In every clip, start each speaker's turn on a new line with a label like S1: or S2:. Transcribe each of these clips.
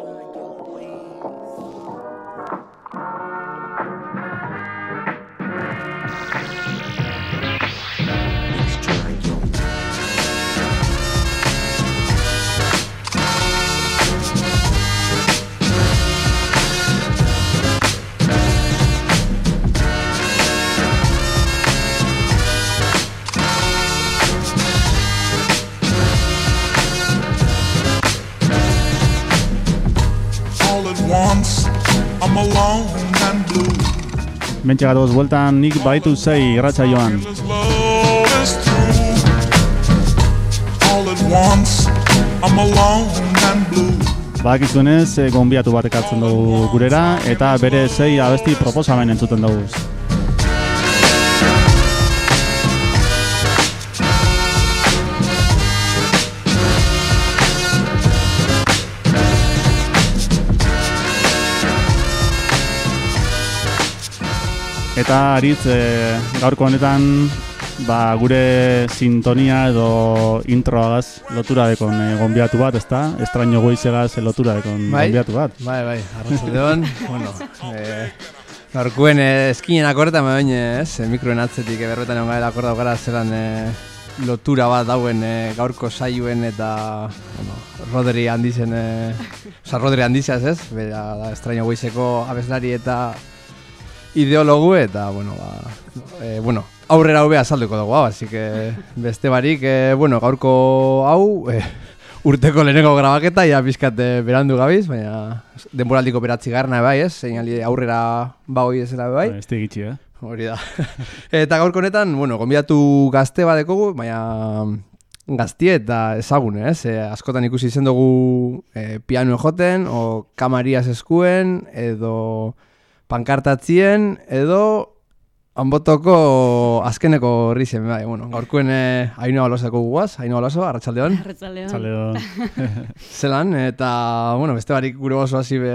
S1: Bye.
S2: Mentxe gatoz, bueltan nik baitu zei irratxa joan.
S1: This love is through. All at once, I'm alone and blue.
S2: Badakizuenez, e, gonbiatu bat ekartzen dugu gurera, eta bere zei abesti proposamen entzuten dugu. Eta aritz, e, gaurko honetan, ba, gure sintonia edo introagaz lotura dekon e, gonbiatu bat, ezta? Estraño goizegaz e, lotura dekon
S3: Bai.
S2: gonbiatu bat.
S3: Bai, bai, arratsaldeon. bueno, eh, gaurkuen eh, eskinen akorda ma baina, ez? Eh, mikroen atzetik eberretan egon gara akorda gara zelan eh, lotura bat dauen eh, gaurko saioen eta bueno, Rodri handizen, eh, oza, Rodri handizaz, ez? Bera, estraño goizeko abeslari eta ideologu eta, bueno, ba, eh, bueno, aurrera hobea azalduko dugu, hau, así que beste barik, eh, bueno, gaurko hau, eh, urteko lehenengo grabaketa, ja pizkat eh, berandu gabiz, baina denboraldiko beratzi garna bai, ez? Seinali aurrera ba hoi ezela bai.
S2: Ez gitxi, eh?
S3: Hori da. eta gaurko honetan, bueno, gonbidatu gazte badekogu, baina gaztie eta ezagun, ez? E, askotan ikusi izen dugu e, piano joten, o kamarias eskuen, edo pankartatzien, edo Anbotoko azkeneko rizien, bai, bueno, gaurkuen eh, Ainoa Olosako guaz, Ainoa Oloso, arratsaldeon.
S4: Arratsaldeon.
S2: Txaleo.
S3: Zelan, eta, bueno, beste barik gure oso hasi be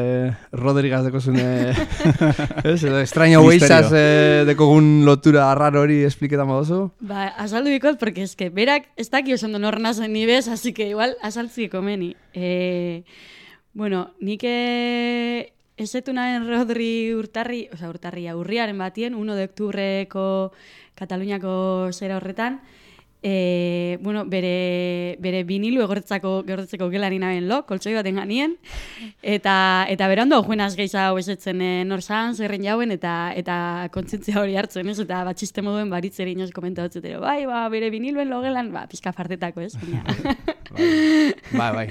S3: Rodrigaz deko zune, ez, edo extraño weizaz eh, dekogun lotura arraro hori espliketan modozu.
S4: Ba, azaldu bikot, porque es que berak ez daki oso ondo nor nazen ni bez, así que igual azaltziko meni. Eh, bueno, nik eh, esetu nahen Rodri urtarri, oza, urtarri urriaren batien, 1 de oktubreko Kataluniako zera horretan, E, bueno, bere, bere binilu egortzako gertzeko gelari naben lo, koltsoi baten ganien, eta, eta berando juenaz geiza hau esetzen e, norzan, zerren jauen, eta, eta kontzientzia hori hartzen, ez? Eta batxiste moduen baritzeri inoz komentatzen, bai, ba, bere biniluen logelan, ba, pizka fartetako, ez? Baina,
S3: Bai, bai.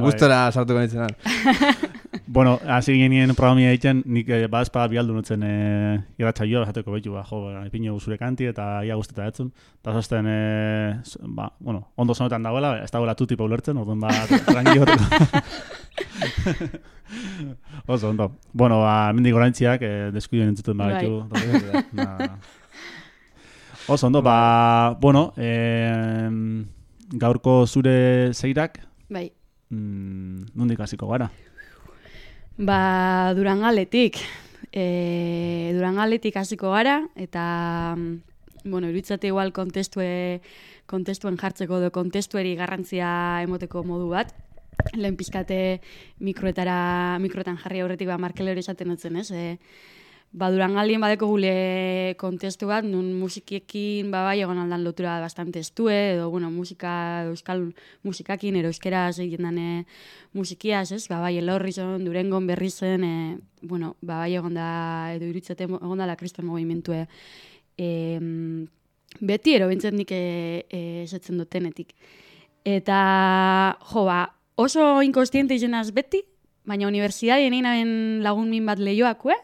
S3: Gustora sartuko nintzenan.
S2: Bueno, hasi genien programia egiten, nik eh, badazpa bialdu nutzen eh, irratxa joa, jateko behitu, ba, jo, ba, ipino zure kanti eta ia guzteta etzun. Eta zosten, eh, ba, bueno, ondo zonetan dagoela, ez dagoela tu tipo ulertzen, orduan ba, goteko. Oso, ondo. Bueno, ba, mendik oraintziak, eh, deskuiden entzuten ba,
S4: Bai.
S2: baitu. Na- Oso, ondo, ba, bueno, eh, gaurko zure zeirak,
S4: bai,
S2: mm, nondik hasiko gara?
S4: Ba, Durangaletik. E, Durangaletik hasiko gara, eta, mm, bueno, iruditzate igual kontestue, kontestuen jartzeko edo kontestueri garrantzia emoteko modu bat. Lehen pizkate mikroetara, mikroetan jarri aurretik ba markelero esaten dutzen, ez? E, ba, Durangaldien badeko gule kontestu bat, nun musikiekin ba, bai egon aldan lotura bastante estue, edo, bueno, musika, euskal musikakin, ero euskeraz egiten dane musikiaz, ez? Ba, bai, elorrizon, durengon berri zen, e, bueno, ba, bai egon da, edo irutzate egon da la kriston movimentue. E, beti ero bintzen nik e, e, esatzen dutenetik. Eta, jo, ba, oso inkostiente izenaz beti, baina unibertsiadien egin lagun min bat lehioakue,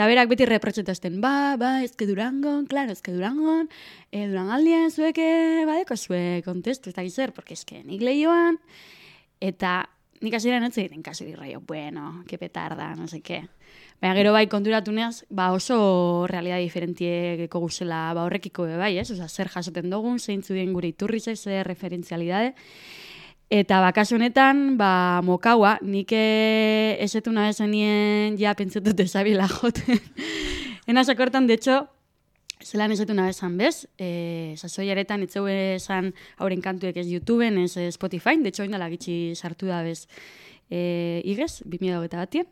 S4: eta berak beti reprotxetazten, ba, ba, ezke durangon, claro, ezke durangon, e, durangaldien zueke, badeko zue kontestu, ez da zer, porque eske nik lehioan, eta nik hasieran ez egiten kasu irraio, bueno, que petarda, no sé qué. Baina gero bai konturatu neaz, ba oso realidad diferentieko guzela ba horrekiko bai, ez? Osa, zer jasoten dugun, zeintzu dien gure iturri ze, zer referentzialidade. Eta bakasu honetan, ba, mokaua, nik eh, esetu nahi zenien ja pentsatut ezabila joten. Ena sakortan, de hecho, zelan esetu nahi esan bez, e, sasoiaretan etzeu esan hauren kantuek ez YouTubeen, ez eh, Spotify, de hecho, indala gitxi sartu da bez e, igez, 2008 batien.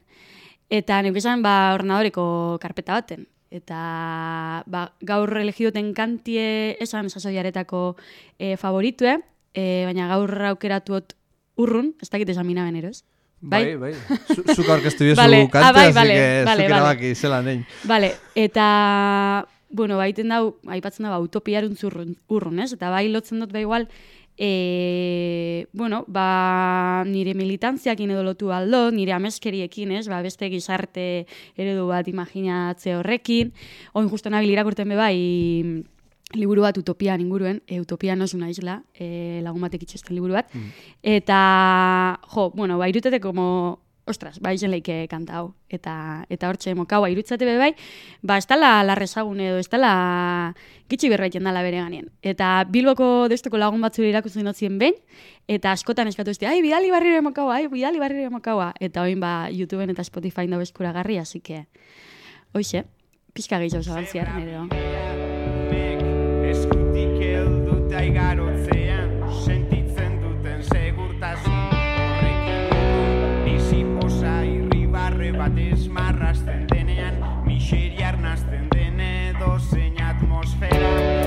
S4: Eta nik esan, ba, ordenadoreko karpeta baten. Eta ba, gaur elegiduten kantie esan sasoiaretako e, favoritue, e, baina gaur aukeratua urrun, ez dakit esan mina beneroz.
S3: Bai, bai. Zu- Zuk aurkeztu diozu
S4: Vale.
S3: kante,
S4: Ah, bai, vale,
S3: que
S4: vale,
S3: zuk erabaki zelan dein.
S4: Vale, eta, bueno, baiten dau, aipatzen da, ba, utopiarun zurrun, urrun, ez? Eta bai lotzen dut, ba, igual, e, bueno, ba, nire militantziakin edo lotu aldo, nire ameskeriekin, ez? Ba, beste gizarte eredu bat imaginatze horrekin. Oin justo nabil irakurten be bai, liburu bat utopian inguruen, e, utopia no es una isla, e, lagun batek itxesten liburu bat. Eta, jo, bueno, ba, irutate como, ostras, ba, izen leike kanta hau. Eta, eta hortxe mokau, ba, irutzate be bai, ba, ez tala larrezagun edo, ez tala gitxi berbaiten dala bere ganien. Eta Bilboko destoko lagun batzure irakutzen dotzien behin, eta askotan eskatu ez ai, bidali barriro emokaua, ai, bidali barriro emokaua. Eta oin, ba, YouTubeen eta Spotify dago eskuragarri, así que, hoxe, pixka gehiago zabantziar, nire.
S5: Helduta igarotzean sentitzen duten segurtasun horrekin. Urrun bizi irribarre bat esmarrasten denean miseria arnasten den edo zein atmosfera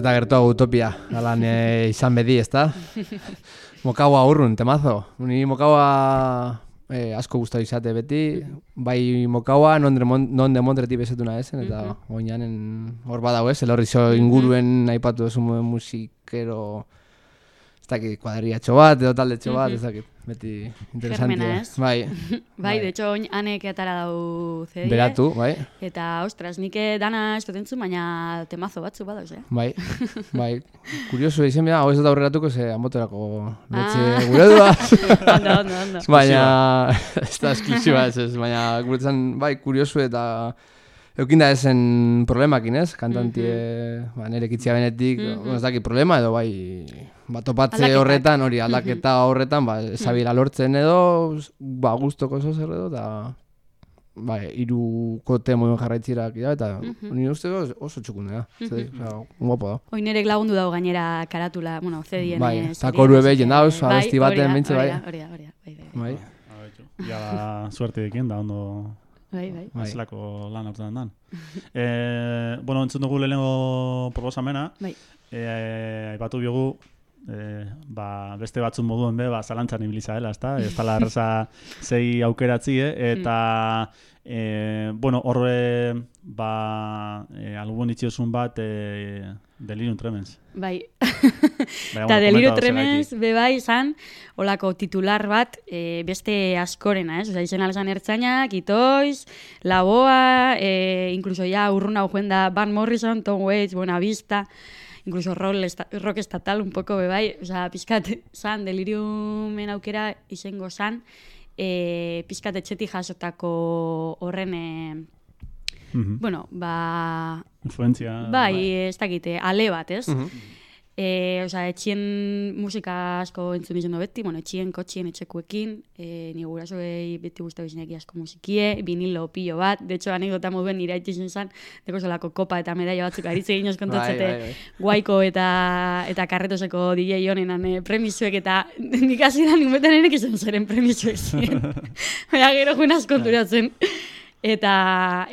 S5: eta gertuago utopia,
S3: alan e, izan bedi, ezta? Mokaua urrun, temazo. Ni mokaua e, asko gustatu izate beti, bai mokaua non mon, non de Montretik bezetuna ezen, eta oinanen hor badago ez, elorri zo inguruen aipatu duzu musikero, ez dakit, kuadriatxo bat, edo taldetxo bat, ez dakit, beti interesantia.
S4: Germena, ez?
S3: Bai,
S4: Bai, de hecho, oin anek atara dau CD.
S3: beratu, bai,
S4: Eta, ostras, nik dana entzun, baina temazo batzu badauz, eh?
S3: bai, bai. Kuriosu izan bida, hau ez dut aurreratuko, ze amoterako betxe
S4: Ah.
S3: gure du
S4: ondo, ondo, ondo.
S3: Baina, ez da esklusiba ez ez, baina guretzan, bai, kuriosu eta eukinda ezen problemakin ez, kantantie, ba, nire kitzia benetik, bueno, ez dakit problema edo bai, ba, topatze
S4: Aldaketak.
S3: horretan, hori aldaketa horretan, ba, zabila lortzen edo, ba, guztoko zo zer edo, eta ba, iruko temoen jarraitzirak da, eta nire usteko oso txukundea, zer, osea, guapo da.
S4: Oin ere lagundu dago gainera karatula, bueno, zedien.
S3: Bai,
S4: eh,
S3: eta
S4: zedien,
S3: koru
S4: ez
S3: ebe jendauz,
S4: eh,
S3: abesti
S4: bai,
S3: baten
S4: da, hori
S3: bai.
S4: da, Hori da, hori da, bai, bai, bai.
S3: Bai,
S2: Ja, da, suerte dekin, da, ondo
S4: Bai, bai.
S3: bai.
S2: zelako lan hartzen dan. e, bueno, entzun dugu lehenengo proposamena,
S4: Bai.
S2: e, aipatu biogu, e, ba, beste batzun moduen be, ba, zalantzan ibili zaela, ezta? Ez tala erraza zei aukeratzi, eh? eta, e, bueno, horre, ba, e, albun itxiosun bat, e, Delirium Tremens.
S4: Bai,
S2: Baina,
S4: Eta
S2: bueno, komenta
S4: Tremens, be bai, izan, olako titular bat, e, beste askorena, ez? Osa, izen alzan ertzainak, itoiz, laboa, e, incluso ja urruna joen da Van Morrison, Tom Waits, Buena Vista, incluso roll esta, rock estatal un poco be bai, osa, pizkat, zan, Deliriumen aukera izango zan, e, pizkat etxetik jasotako horren, e,
S2: Mhm.
S4: bueno, ba,
S2: Influentzia.
S4: Bai, ez dakite, ale bat, ez?
S3: Mhm.
S4: E, osea, etxien musika asko entzun izan beti, bueno, etxien, kotxien, etxekuekin, e, ni gurasoei beti guztau izineki asko musikie, vinilo pilo bat, de hecho, anekdota moduen nire itxisen zan, deko solako kopa eta medaia batzuk aritze ginoz kontatzete,
S3: Bai, bai, bai.
S4: guaiko eta eta karretoseko DJ honenan e, premizuek eta nik hasi da nik betan enek izan zeren premizuek ziren. Baina gero juen askonturatzen. Eta,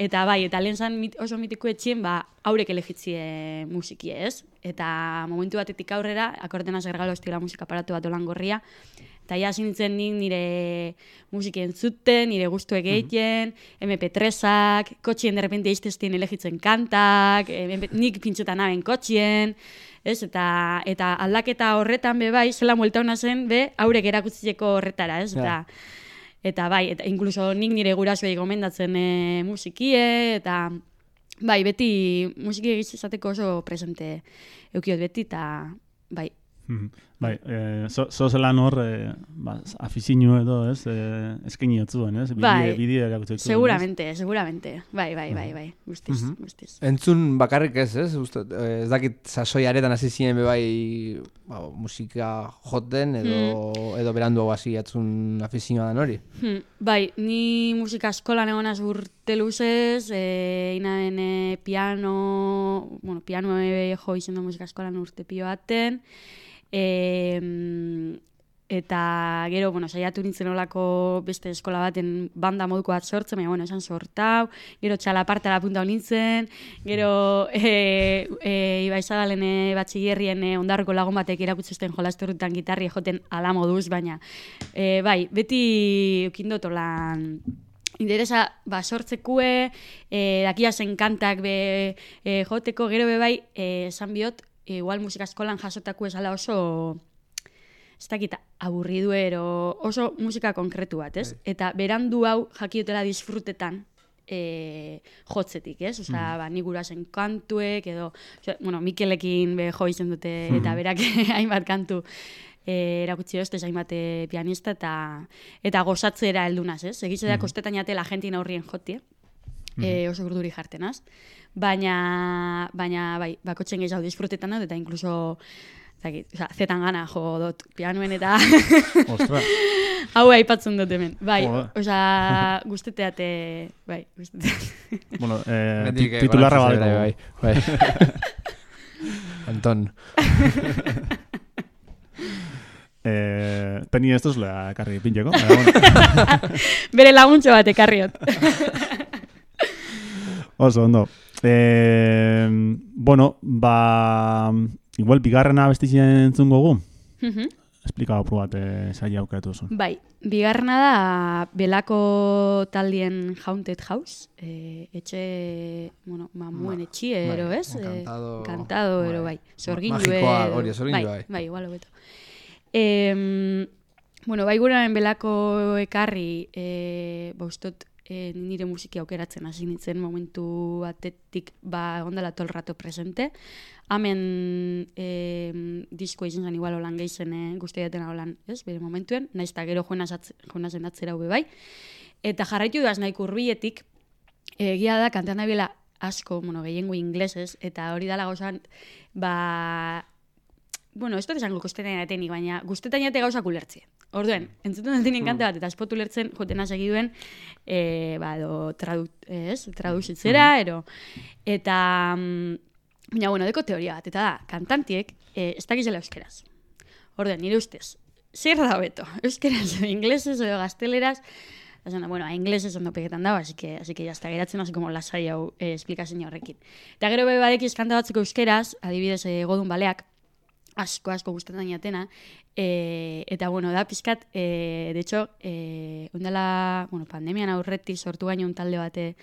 S4: eta bai, eta lehen zan mit, oso mitiko etxien, ba, haurek elegitzie musikie, ez? Eta momentu batetik aurrera, akordena zergalo estila musika aparatu bat olan gorria, eta hasi nintzen nik nire musikien zuten, nire gustuek egiten, MP3ak, kotxien derrepente iztestien elegitzen kantak, MP, nik pintxetan naben kotxien, ez? Eta, eta aldaketa horretan be bai, zela muelta hona zen, be, haurek erakutzeko horretara, ez? Eta, Eta bai, eta inkluso nik nire gurasoei gomendatzen e, musikie, eta bai, beti musiki egizateko oso presente eukiot beti, eta bai,
S2: Mhm. Bai, eh, zo, zo zelan hor, eh, ba, afizinu edo, ez, eh, eskaini otzuen, ez? Bidie,
S4: Bai.
S2: bidie erakutsi otzuen,
S4: seguramente, seguramente, bai, bai, bai, bai, guztiz, guztiz.
S3: Entzun bakarrik ez, ez? Uste, eh, ez dakit sasoi aretan hasi ziren be bai ba, musika joten edo edo berandu hasi atzun afizioa dan hori.
S4: Hmm, bai, ni musika eskolan egonaz urte luzez, e, inaen e, piano, bueno, piano e, jo izen du musika eskolan urte pio baten, e, mm, eta gero, bueno, saiatu nintzen olako beste eskola baten banda moduko bat sortzen, baina, bueno, esan sortau, gero txalapartara puntau nintzen, gero e, e, Ibaizabalen e, batxillerrien e, ondarroko lagun batek erakutzesten jolasterrutan gitarri joten ala moduz, baina e, bai, beti ukindot lan interesa ba, sortzekue, e, dakia zen kantak be, e, joteko, gero be bai, esan biot, igual musika eskolan jasotako esala oso ez dakit, aburridu ero, oso musika konkretu bat, ez? Eta berandu hau jakiotela disfrutetan e, jotzetik, ez? Osa, ba, nik gurasen kantuek, edo, osea, bueno, Mikelekin be jo izen dute, eta berak hainbat kantu e, erakutsi dozte hainbat e, pianista, eta eta gozatzera heldunaz, ez? Egize da kostetan jatela Argentina horrien jotie, e, oso urduri jartenaz. Baina, baina bai, bakotxen gehiago disfrutetan dut, eta inkluso zakit, oza, zetan gana jo dut pianuen eta
S2: Ostra,
S4: hau aipatzen dut hemen. Bai, oza, guzteteate, bai, guzteteate.
S2: bueno, eh, titularra
S3: zera, bai. bai. Anton.
S2: Eh, peni ez duzula ekarri pintxeko.
S4: Bere laguntxo bat ekarriot.
S2: Oso, ondo. E, bueno, ba, igual bigarrena bestitzen entzun gogu.
S4: Mhm.
S2: Esplika hau bat e, saia aukeratu zuen.
S4: Bai, bigarrena da belako taldien Haunted House, e, etxe, bueno, mamuen
S3: Ma-
S4: etxiero,
S3: bai,
S4: ez? E,
S3: encantado-
S4: Encantado, ero,
S3: bai.
S4: bai. Zorgin
S3: Magikoa, hori, zorgin
S4: bai.
S3: bai.
S4: Bai, igual hobeto. E, bueno, bai guraren belako ekarri, e, ba, ustot, e, nire musiki aukeratzen hasi nintzen momentu batetik ba ondala tol rato presente. Hemen e, disko izan zen igual holan gehizen e, guztiaten holan, ez, bere momentuen, naiz eta gero joena zen atzera hube bai. Eta jarraitu duaz nahi kurbietik, egia da kantean da asko, bueno, gehiengo inglesez, eta hori dala gauzan, ba, bueno, ez dut esango kostetan jatenik, baina guztetan jate gauzak ulertzie. Orduen, entzuten dut
S3: Hmm.
S4: kante bat, eta espotu lertzen jotena segiduen, e, ba, do, tradu, ez, traduzitzera, ero. Eta, mm, baina, bueno, deko teoria bat, eta da, kantantiek, e, ez dakizela euskeraz. Orduen, nire ustez, zer da beto, euskeraz, edo inglesez, edo gazteleraz, Esan, bueno, a inglesez ondo pegetan dago, así que, así que ya está, geratzen hasi como lasai hau eh, esplikazio horrekin. Eta gero be badek kanta batzuk euskeraz, adibidez, eh, godun baleak, asko asko gustatzen jatena e, eta bueno da pizkat e, de hecho e, ondala bueno pandemian aurretik sortu gaino un talde bate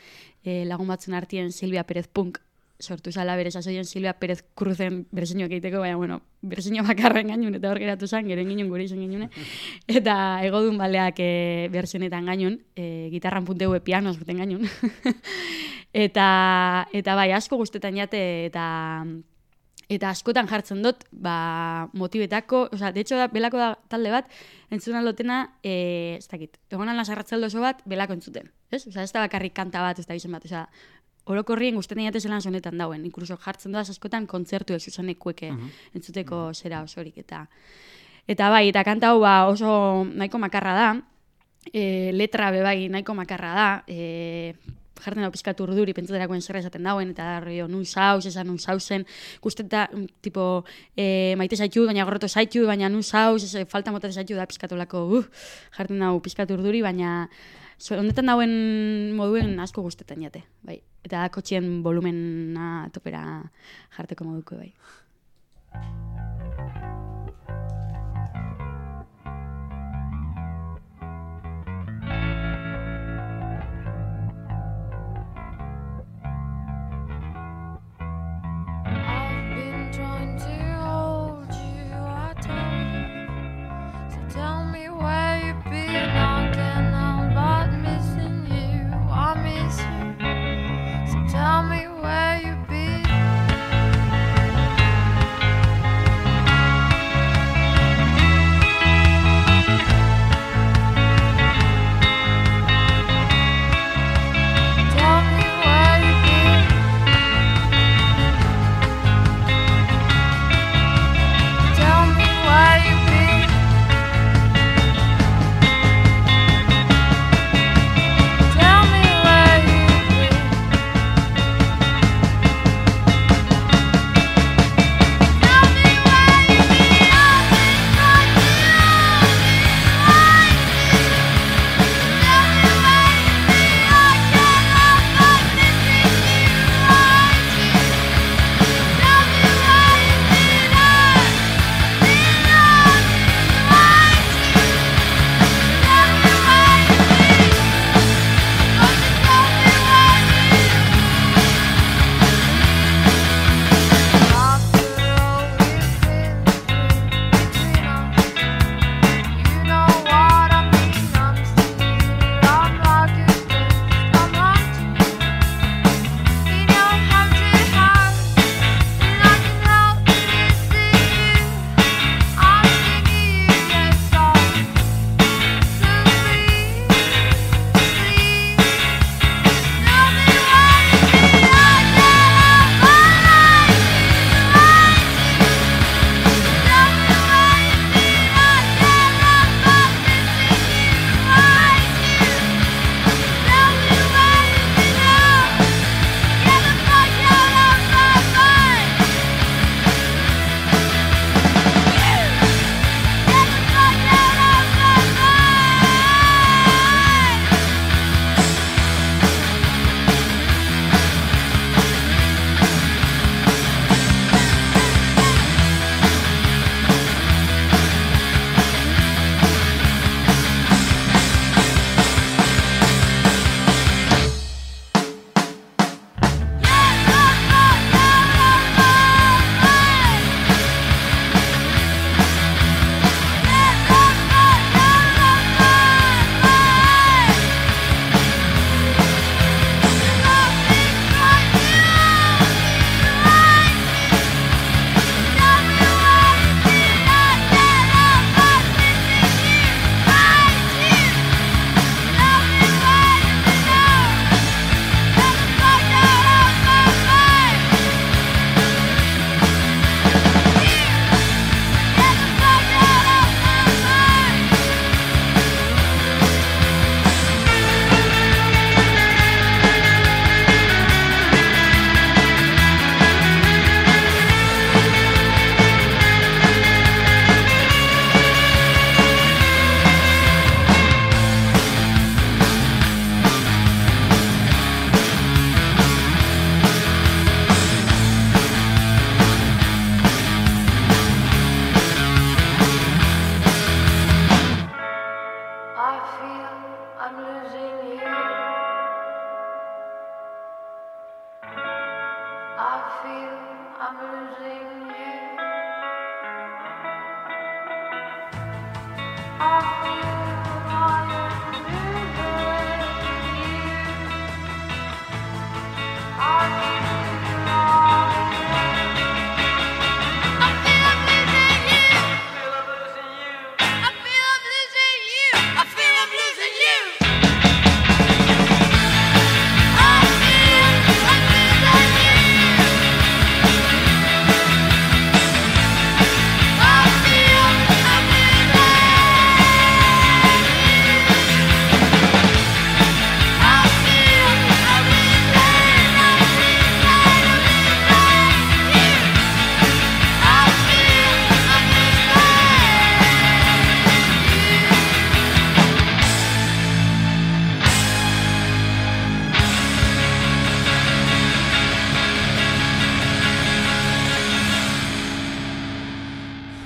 S4: e, lagun batzuen artien Silvia Pérez Punk sortu zala bere sasoien Silvia Pérez Cruzen bereziñoak egiteko, baina, bueno, bereziño bakarren gainun, eta hor geratu zen, gero ginen gure izan ginen, eta egodun baleak e, berzionetan gainun, e, gitarran punteu pianos guten gainun. eta, eta bai, asko guztetan jate, eta eta askotan jartzen dut, ba, motibetako, osea, de hecho, da, belako da talde bat, entzun aldotena, e, ez dakit, egonan lasarratzaldo oso bat, belako entzuten, ez? Osea, ez da bakarrik kanta bat, ez da izen bat, osea, orokorrien guztetan jate zelan sonetan dauen, inkluso jartzen doaz askotan kontzertu ez zuzenekueke entzuteko zera osorik, eta eta bai, eta kanta hau ba, oso nahiko makarra da, e, letra be bai nahiko makarra da, e, jartzen hau pizkatu urduri pentsaterakoen zer esaten dauen, eta rio, nun saus, esan nun sausen, guzteta, mm, tipo, e, maite zaitu, baina gorroto zaitu, baina nun saus, ez, falta motate zaitu da pizkatu lako, uh, jartzen hau pizkatu urduri, baina so, honetan dauen moduen asko guztetan jate, bai. Eta kotxien volumena topera jarteko moduko, bai.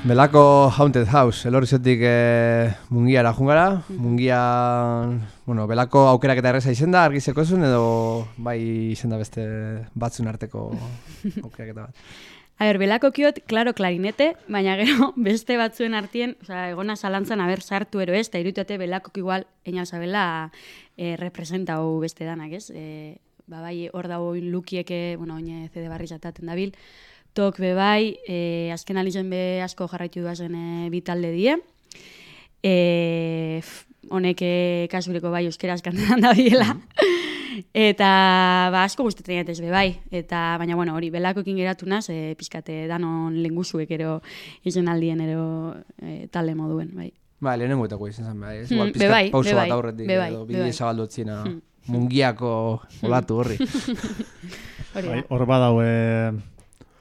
S3: Belako Haunted House, elorrizotik e, mungiara jungara, mungian, bueno, belako aukerak eta erreza izen da, argizeko zuen, edo bai izen da beste batzun arteko aukerak eta bat.
S4: A ber, belako kiot, klaro, klarinete, baina gero beste batzuen artien, oza, egona zalantzan aber sartu ero ez, eta irutate belakok igual, ena zabela e, representa hau beste danak, ez? E, ba bai, hor dago lukieke, bueno, oine CD barri zataten dabil, tok be bai, e, azken alizen be asko jarraitu duazen e, bi talde die, e, f- honek e, kasureko bai euskeraz kantetan da biela. Eta ba, asko gustatzen jatez be bai. Eta, baina, bueno, hori, belakoekin geratu naz, e, pizkate danon lenguzuek ero izen aldien ero e, talde moduen, bai.
S3: Ba, lehenengo eta izan zen, bai, ez?
S4: Mm, be
S3: pizkat
S4: bai,
S3: pauso bat
S4: bai,
S3: aurretik,
S4: be bai,
S3: edo
S4: be
S3: bide
S4: bai.
S3: zabaldotziena
S4: Mm.
S3: mungiako olatu horri.
S2: Bai, hor badau e,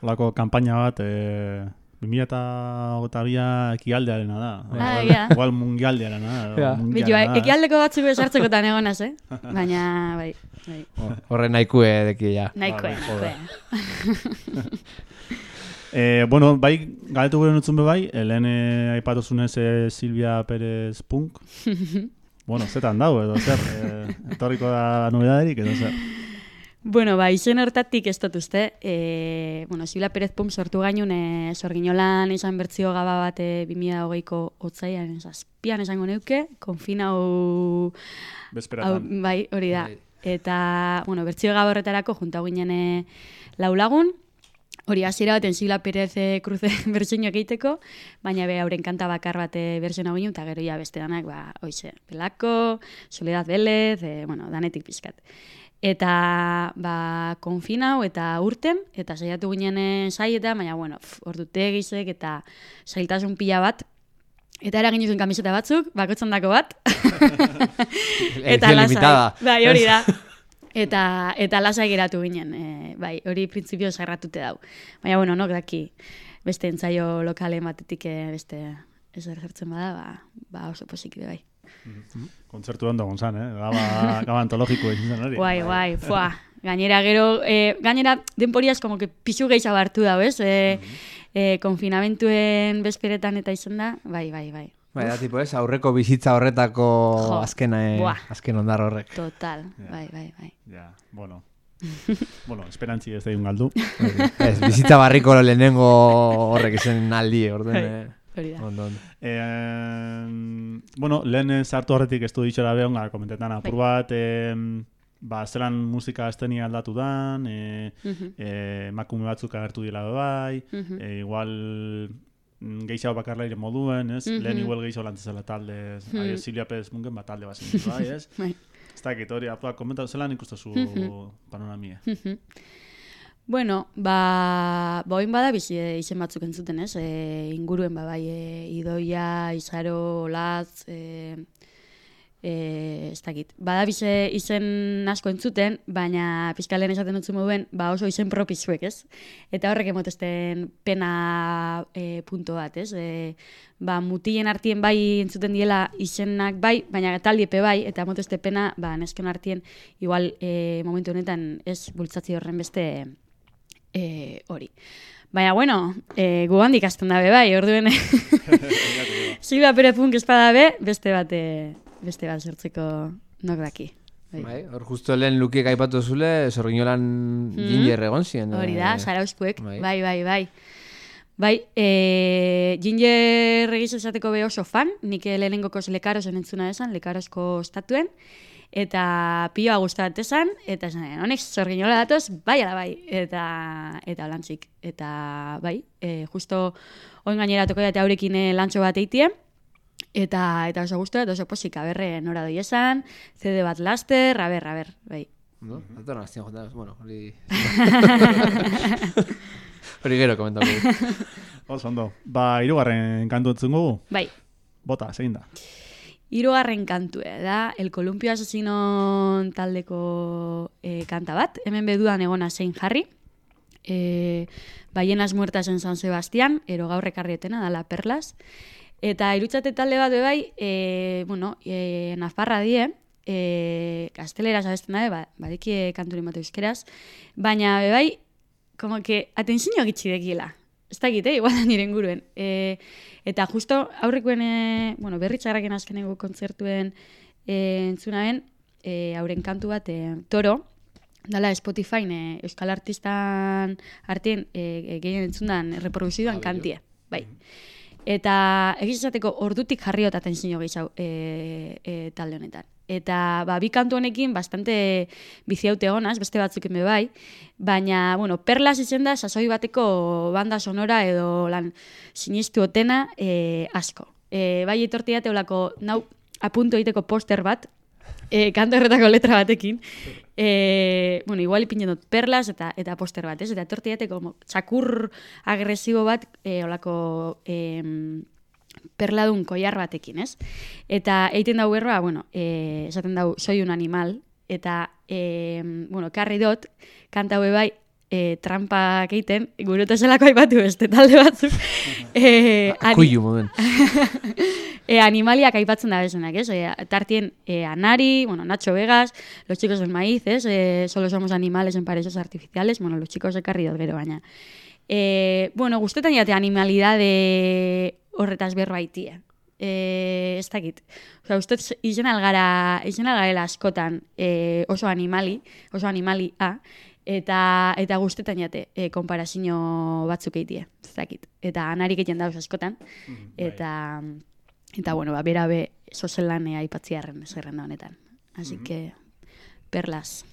S2: olako kanpaina bat, e, 2022a ekialdearena da.
S4: Ah,
S2: Igual- mundialdearena da.
S3: Ja.
S4: Bitu,
S2: da,
S4: ekialdeko batzuk esartzekotan egonaz, eh? Baina, bai, bai.
S3: Horren nahikue deki ja.
S4: Nahikoa,
S2: bai, joder.
S4: nahikoa.
S2: E, bueno, bai, galetu gure nutzun be bai, lehen e, aipatu zunez e, Silvia Pérez Punk. bueno, zetan dau, edo zer, e, etorriko da nobedaderik, edo zer.
S4: Bueno, ba, izen hortatik ez dut uste. E, bueno, Sibila Perez Pum sortu gainun, e, sorginolan izan bertzio gaba bat e, 2008ko otzaian zazpian esango neuke, konfina hau, hau
S2: Bezperatan.
S4: bai, hori da.
S3: Bai.
S4: Eta, bueno, bertzio gaba horretarako junta ginen e, lau lagun, hori hasiera baten Sibila Perez e, Cruze bertsioak egiteko, baina be hauren kanta bakar bat e, bertsio hau ginen, eta gero ja beste danak, ba, hoize, Belako, Soledad Vélez, e, bueno, danetik pizkat. Eta ba, konfinau eta urten, eta saiatu ginen eh, saieta, baina, bueno, pf, ordu tegizek eta zailtasun pila bat. Eta eragin zuen kamiseta batzuk, bakotzen dako bat.
S3: Edición limitada.
S4: Bai, hori da. Eta, eta lasai geratu ginen, e, bai, hori printzipio sarratute dau. Baina, bueno, nok daki, beste entzaio lokale batetik eh, beste ezer jertzen bada, ba, ba oso posik bai.
S2: Kontzertu ondo gonzan, eh? Gaba, gaba antologiko izin zen hori.
S4: Guai, guai, fua. Gainera, gero, eh, gainera, denporiaz, como que pixu gehiago hartu dau, ez? Eh, eh, konfinamentuen bezperetan eta izan da, bai, bai, bai.
S3: Bai, da, tipo, ez, aurreko bizitza horretako
S4: Jo.
S3: azken, eh, azken ondar horrek.
S4: Total, bai, bai, bai.
S2: Ja, bueno. bueno, esperantzi ez da galdu.
S3: ez, bizitza barriko lehenengo horrek izen aldi, orden.
S4: Bai,
S3: Eh,
S4: Hori da.
S3: ondo, ondo.
S2: Eh, bueno, lehen sartu horretik ez du ditxera behon, gara, komentetan apur bat, eh, ba, zelan musika esteni aldatu dan, eh,
S4: Mhm,
S2: eh, emakume batzuk agertu dira be bai,
S4: mhm.
S2: eh, igual mm, gehiago bakarlaire moduen, ez?
S4: Mhm.
S2: Lehen igual gehiago lantzezela talde?
S4: Mhm.
S2: Aio, Silvia Pérez Munken bat talde bazen ditu, bai, ez?
S4: Bai.
S2: Ez dakit, hori, apua, komentatu zelan ikustu zu
S4: Mhm.
S2: panoramia.
S4: Mhm. Bueno, ba, ba bada bizi e, izen batzuk entzuten, ez? E, inguruen ba bai, e, idoia, izaro, olatz, e, e, ez dakit. Bada bize izen asko entzuten, baina pizkalen esaten dutzu moduen, ba oso izen propizuek, ez? Eta horrek emotesten pena e, punto bat, ez? E, ba, mutien artien bai entzuten diela izenak bai, baina taldiepe bai, eta emoteste pena, ba, nesken artien, igual e, momentu honetan ez bultzatzi horren beste e, hori. Baina, bueno, e, gu handik hasten dabe bai, orduen Silvia Pere Punk espada be, beste bat, e, beste bat sortzeko nok daki.
S3: Bai, hor justo lehen lukiek aipatu zule, zorginolan ginger egon ziren.
S4: Hori da,
S3: eh,
S4: zarauzkuek,
S3: bai.
S4: bai, bai, bai. Bai, e, Ginger egiz esateko be oso fan, nik lehenengokos lekarosen entzuna esan, lekarosko estatuen, eta pioa guztat esan, eta esan, honek zorginola datoz, bai ala bai, eta, eta lantzik. Eta bai, e, justo oin gaineratuko eta haurekin lantxo bat eitie, eta, eta oso guztu, eta oso posik, aberre nora doi esan, CD bat laster, aber, aber, bai.
S3: No? Dator nazien jota, bueno, hori... hori gero komentako.
S2: Oso ondo. Ba, irugarren kantu entzun gugu.
S4: Bai,
S2: Bota, zein da.
S4: Hirugarren kantue da, El Columpio Asesinon taldeko e, kanta bat, hemen beduan egona zein jarri, e, Ballenas Muertas en San Sebastián, ero gaur ekarrietena, dala Perlas, eta irutzate talde bat bebai, e, bueno, e, Nafarra die, e, gazteleraz abesten dabe, ba, badekie kanturin bat euskeraz, baina bebai, como que atentzio gitxi dekiela. Ez dakit, eh? igual da nire inguruen. E, eta justo aurrekoen, e, bueno, berritxarraken azkeneko kontzertuen e, entzunaren, e, auren kantu bat, e, Toro, dala Spotify e, euskal artistan artien e, e, gehien entzundan reproduziduan kantie. Bai. Eta egiz ordutik jarriot atentzio gehiago e, e, talde honetan. Eta ba, bi kantu honekin bastante biziaute honaz, beste batzuk eme bai, baina, bueno, perlas izen da sasoi bateko banda sonora edo lan sinistu otena e, asko. E, bai etortia teolako, nau, apunto egiteko poster bat, e, kantu horretako letra batekin, e, bueno, igual ipinen dut perlas eta eta poster bat, ez? Eta etorti jate, como, txakur agresibo bat, e, olako, em, perladun koiar batekin, ez? Eta eiten dau berba, bueno, e, esaten dau, soy un animal, eta, e, bueno, karri dot, kanta bai, e, trampak egiten, gure zelako aipatu beste talde batzuk. e,
S3: Akuilu moduen.
S4: e, animaliak aipatzen da bezunak, ez? E, tartien e, Anari, bueno, Nacho Vegas, los chicos del maíz, ez? E, solo somos animales en paraísos artificiales, bueno, los chicos ekarri dut gero baina. E, bueno, guztetan jate animalidade horretaz berbaitia. E, ez dakit. Osa, uste izen algara, izen algarela askotan e, oso animali, oso animali a, eta eta guztetan jate e, konparazio batzuk eitie, ez dakit. Eta anarik egiten dauz askotan, eta eta bueno, ba, bera be sozelanea aipatziarren zerrenda honetan. Así que, perlas.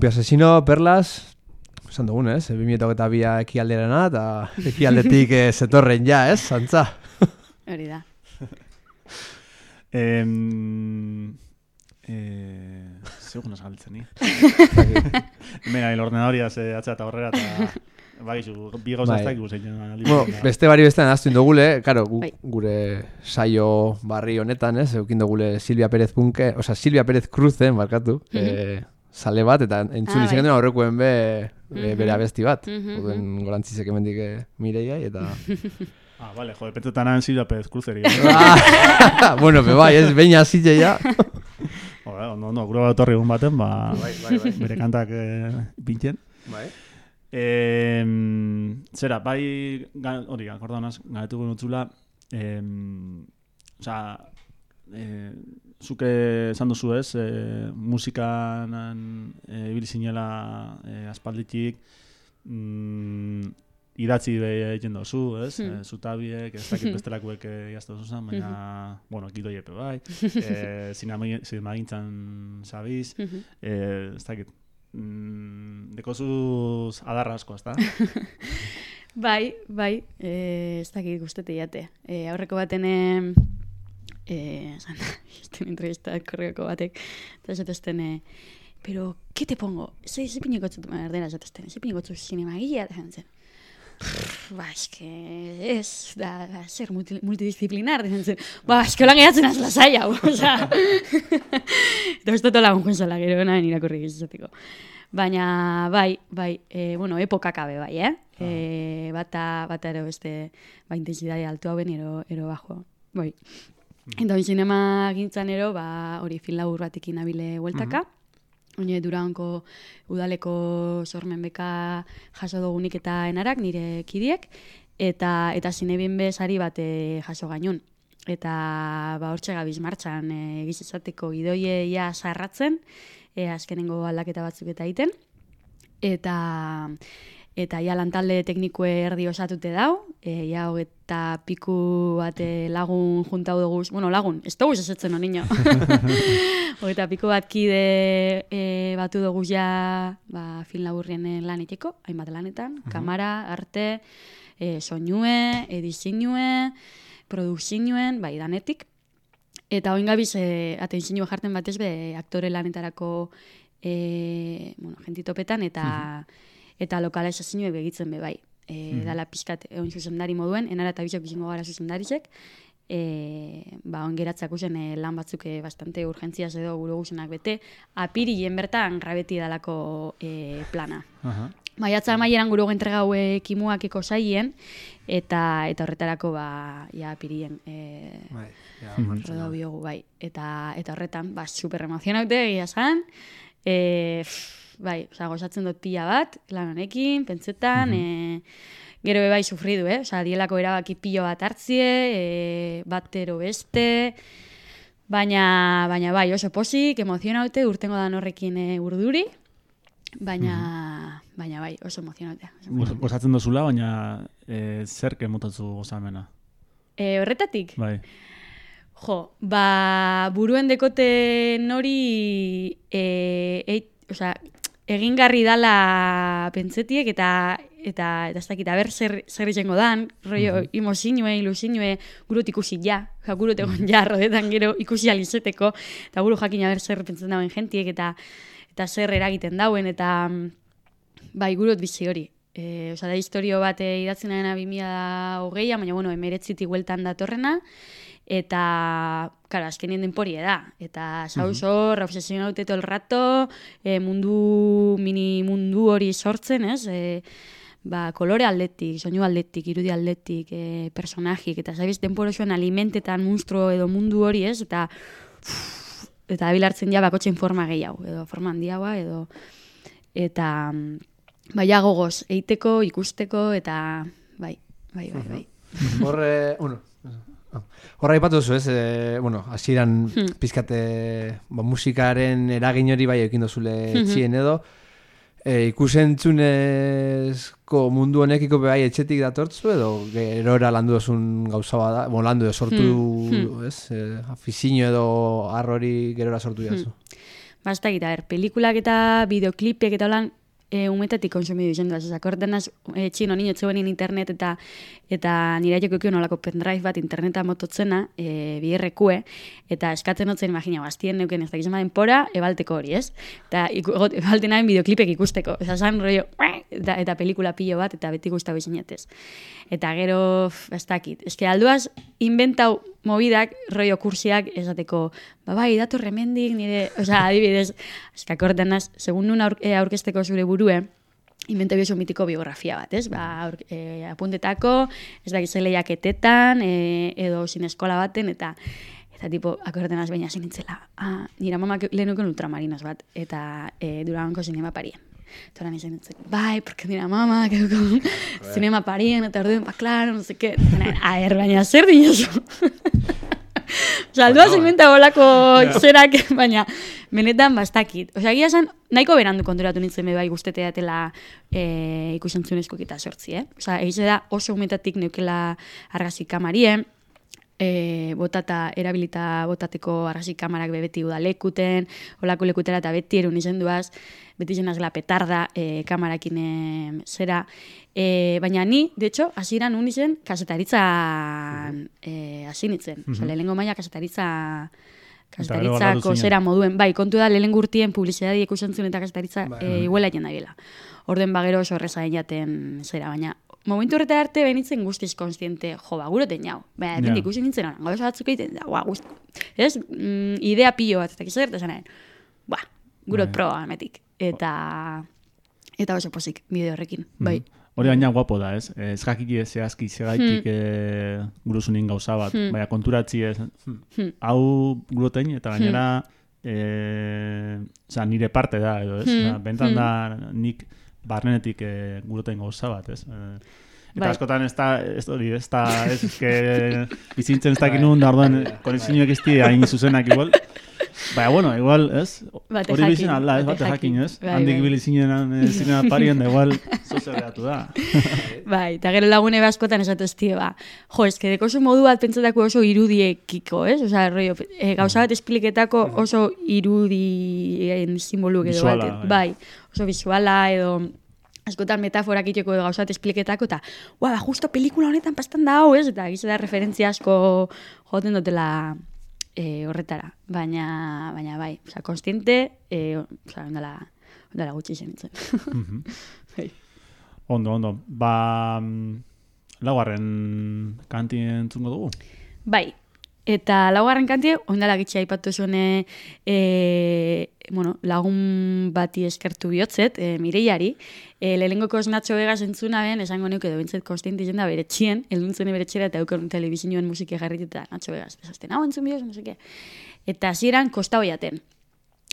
S3: Kolumpia Asesino, Perlas, esan dugun, ez? 2022 ekialderena, eta ekialdetik eh, zetorren ja, ez? Zantza.
S4: Hori da.
S2: Em, eh, segun ez galtzen ni. Hemen el ordenadoria ze atzea eta horrera eta bai, zu, bi gauza
S3: Bai.
S2: ez dakik guzein.
S3: Bueno, beste bari bestean aztu indogule, karo, gu,
S4: Bai.
S3: gure saio barri honetan, ez? Eukin dugule Silvia Pérez Bunke, oza, Silvia Pérez Cruzen, barkatu, eh, sale bat, eta entzun
S4: Ah,
S3: izan
S4: bai.
S3: aurrekoen be, be
S4: Mhm.
S3: bere abesti bat.
S4: Mhm,
S3: Uden gorantzizek emendik mireiai, eta...
S2: Ah, vale, jode, pentsetan han Silvia Pérez Cruzeri.
S3: Ah, bueno, be bai, ez, behin hasitxe ja.
S2: Hora, ondo, ondo, gure bat etorri egun baten, ba,
S3: Bai, bai, bai.
S2: bere kantak eh, pintzen.
S3: bai.
S2: Eh, zera, bai, hori, akordanaz, galetu genutzula, eh, oza, eh, zuke esan duzu ez, eh, musikanan eh, ibili zinela eh, aspalditik, mm, idatzi be egiten dozu, ez?
S4: Hmm.
S2: Eh, zutabiek, ez dakit bestelakuek eh, idazten duzuzan, baina, bueno, ekidoi epe bai, eh, zinemagintzan sabiz,
S4: Mhm.
S2: eh, ez dakit, mm, dekozuz adarra asko, ezta?
S4: Bai, bai, eh, ez dakit guztete jate. Eh, aurreko baten, eh, zan, entrevista korreoko batek, eta esatezten, eh, pero, ¿qué te pongo? Ze, ze piniko txut, erdera esatezten, ze piniko txut zinemagia, eta zen, ba, eske, ez, da, da zer multi, multidisciplinar, dizen zen, ba, eske holan geratzen az lasai hau, oza. eta ez dut lagun konsola, gero nahen irakurri gizatiko. Baina, bai, bai, e, bueno, epoka kabe bai, eh? E, bata, bata ero beste, ba, intensidade altu hauen, ero, ero bajo, bai. Eta hori zinema gintzan ero, ba, hori film labur batekin nabile hueltaka, Oine Durango udaleko sormen beka jaso dugunik eta enarak nire kidiek, eta eta zinebien bezari bat eh, jaso gainun. Eta ba hortxe gabiz martxan e, gizesateko gidoie ia sarratzen, e, azkenengo aldaketa batzuk eta egiten. Eta eta ja lantalde teknikue erdi osatute dau, e, ja hogeta piku bate lagun juntau dugu, bueno, lagun, ez dugu esetzen niño. hogeta piku bat kide e, batu dugu ja ba, film laburrien lan iteko, hainbat lanetan, kamara, arte, e, soinue, edizeinue, produkzinuen, bai, danetik. Eta oin gabiz, e, atenzinua jarten batez be, aktore lanetarako e, bueno, gentitopetan, eta eta lokalizazioa begitzen be bai. E, Dala pixkat egon zuzendari moduen, enara eta bizok izango gara zuzendarizek, e, ba, ongeratzak usen e, lan batzuk e, bastante urgentziaz edo gure guzenak bete, apirilien bertan grabeti dalako e, plana.
S2: Aha.
S4: Maiatza amaieran gure entregau e, kimuak eko saien, eta eta horretarako ba, ja apirien e,
S3: Bai, ja,
S4: rodo biogu bai. Eta, eta horretan, ba, super emozionaute egia san, e, pff, bai, oza, gozatzen dut pila bat, lan honekin, pentsetan, e, gero bai sufridu, eh? Osa, dielako erabaki pilo bat hartzie, e, batero beste, baina, baina bai, oso posik, emozionaute, urtengo dan horrekin e, urduri, baina, baina bai, oso emozionaute.
S2: Gozatzen duzula, baina eh, zerke motatzu gozamena.
S4: E, horretatik?
S2: Bai.
S4: Jo, ba, buruen dekote nori e, e, osea, egingarri dala pentsetiek eta eta eta ez dakit aber zer zer izango dan, rollo imosinue, ilusinue, gurut ikusi ja, ja gurut egon ja rodetan gero ikusi alizeteko eta guru jakin aber zer pentsatzen dauen jentiek eta eta zer eragiten dauen eta mm, bai gurut bizi hori. E, osea, da historio bat e, idatzen dena 2020 baina bueno, 19 hueltan datorrena eta, karo, azkenien denporie da. Eta sauz hor, obsesionaute todo el rato, e, mundu, mini mundu hori sortzen, ez? E, ba, kolore aldetik, soinu aldetik, irudi aldetik, e, personajik, eta zabiz, denporo zuen alimentetan monstruo edo mundu hori, ez? Eta, uff, eta bilartzen ja bakotzen forma gehiago, edo forma handiagoa, edo, eta, mm, bai, gogoz, eiteko, ikusteko, eta, bai, bai, bai, bai.
S3: Horre, bueno, ah. Horra ipatu duzu, ez, e, bueno, hasieran
S4: Hmm.
S3: pizkate ba, musikaren eragin hori bai ekin dozule etxien edo, e, ikusentzunezko mundu honekiko bai etxetik datortzu edo gerora landu dozun gauza bada, bueno, landu edo sortu,
S4: Hmm,
S3: ez, e, afizino edo arrori gerora sortu jazu.
S4: Bastakit, a ber, pelikulak eta bideoklipek eta holan e, umetatik konsumidu izan duaz. Akordenaz, e, txino nino txegoen internet eta eta nire joko ekion olako pendrive bat interneta mototzena, e, BRQ, eta eskatzen hotzen imagina, bastien neuken ez dakizema denpora, ebalteko hori, ez? Eta iku- ebalten nahen bideoklipek ikusteko. Eza zan, rollo, eta, eta pelikula pilo bat, eta beti guztau izinetez. Eta gero, ez dakit. Que alduaz, inventau mobidak, rollo kursiak, esateko, ba bai, dator remendik, nire, osea, adibidez, eskak ordenaz, segun nun aur, e, aurkesteko zure burue, inventa mitiko biografia bat, ez? Ba, aur, e, apuntetako, ez dakiz lehiaketetan, e, edo sin eskola baten, eta eta tipo, akordenaz baina zinitzela, ah, nire mamak lehenuken ultramarinas bat, eta e, durango zinema parien. Eta izan nintzen, bai, porque nire mama, que con zinema parien, eta orduen, ba, claro, no sé qué. A ver, baina, zer dinosu? Osa, aldua
S3: Bueno,
S4: segmenta bolako zerak, baina benetan bastakit. Osea, egia esan, nahiko berandu konturatu nintzen bai guztete datela e, ikusentzunezko kita sortzi, eh? Osea, egize da oso umetatik neukela argazik kamarien, e, botata, erabilita botateko argazik kamarak be beti udalekuten, olako lekutera eta beti erun izen duaz, beti zen azela petarda e, kamarakin e, zera. E, baina ni, de hecho, hasieran un izen kasetaritzan e, hasi nintzen. Osea, lehenengo maila kasetaritza kasetaritzako zera moduen. Bai, kontu da lehen gurtien publizidadi ikusentzun eta kasetaritza
S3: Bai.
S4: e, iguela dabiela. Orden bagero oso horreza jaten zera, baina momentu horretara arte benitzen guztiz konstiente, jo, ba, guroten jau. Ba, yeah. ikusi nintzen, oran, gauza batzuk egiten, da, ba, guzti. Ez, mm, idea pilo bat, eta gizert, esan ba, gurot
S2: Bai.
S4: proa ametik. Eta, eta oso posik, bideo horrekin, bai.
S2: Hori baina guapo da, ez? Eh, Ez jakiki zehazki zegaitik eh, guruzunin gauza bat,
S4: Hmm.
S2: baina konturatzi ez, hmm,
S4: Hmm.
S2: hau gurotein eta gainera eh, oza, nire parte da, edo ez?
S4: Hmm.
S2: Oza, bentan
S4: Hmm.
S2: da nik barnenetik eh, gurotein gauza bat, ez? Eh, eta
S4: Bai.
S2: askotan ez da, ez hori, ez da, ez, ez bizintzen ez dakit nun, da orduan, konexioak ez di hain zuzenak igual. Baina, bueno, igual, ez?
S4: Bate
S2: Hori bizin alda, ez?
S4: bate
S2: jakin, ez?
S4: Bai,
S2: Handik
S4: bai.
S2: ibili zinen eh, zinema parien, da igual, zozer behatu da.
S4: Bai, eta gero lagune askotan esatu ez die, ba, jo, eske deko oso modu bat pentsatako oso irudiekiko, ez? Osa, rollo, e, gauza bat espliketako oso irudien simboluk edo bat,
S2: bai.
S4: bai, oso visuala edo askotan metaforak iteko edo gauza bat espliketako, eta, ba, justo pelikula honetan pastan da hau, ez? Eta gizu da referentzia asko joten dutela e, horretara, baina, baina bai, osa, konstiente, e, osa, ondala, ondala gutxi zen nintzen.
S2: Mhm.
S4: Bai.
S2: Ondo, ondo. Ba, mm, laugarren kanti entzungo dugu.
S4: Bai, eta laugarren kantie, oindala gitxi aipatu zuen e, bueno, lagun bati eskertu bihotzet, e, Mireiari, e, lehenengoko Nacho Vegas entzuna ben, esango neuke edo bintzet konstienti da bere txien, elduntzen bere txera eta eukon telebizioen musike jarrit eta Nacho Vegas, bezazten, hau entzun bioz, no seke. Eta hasieran kostau jaten.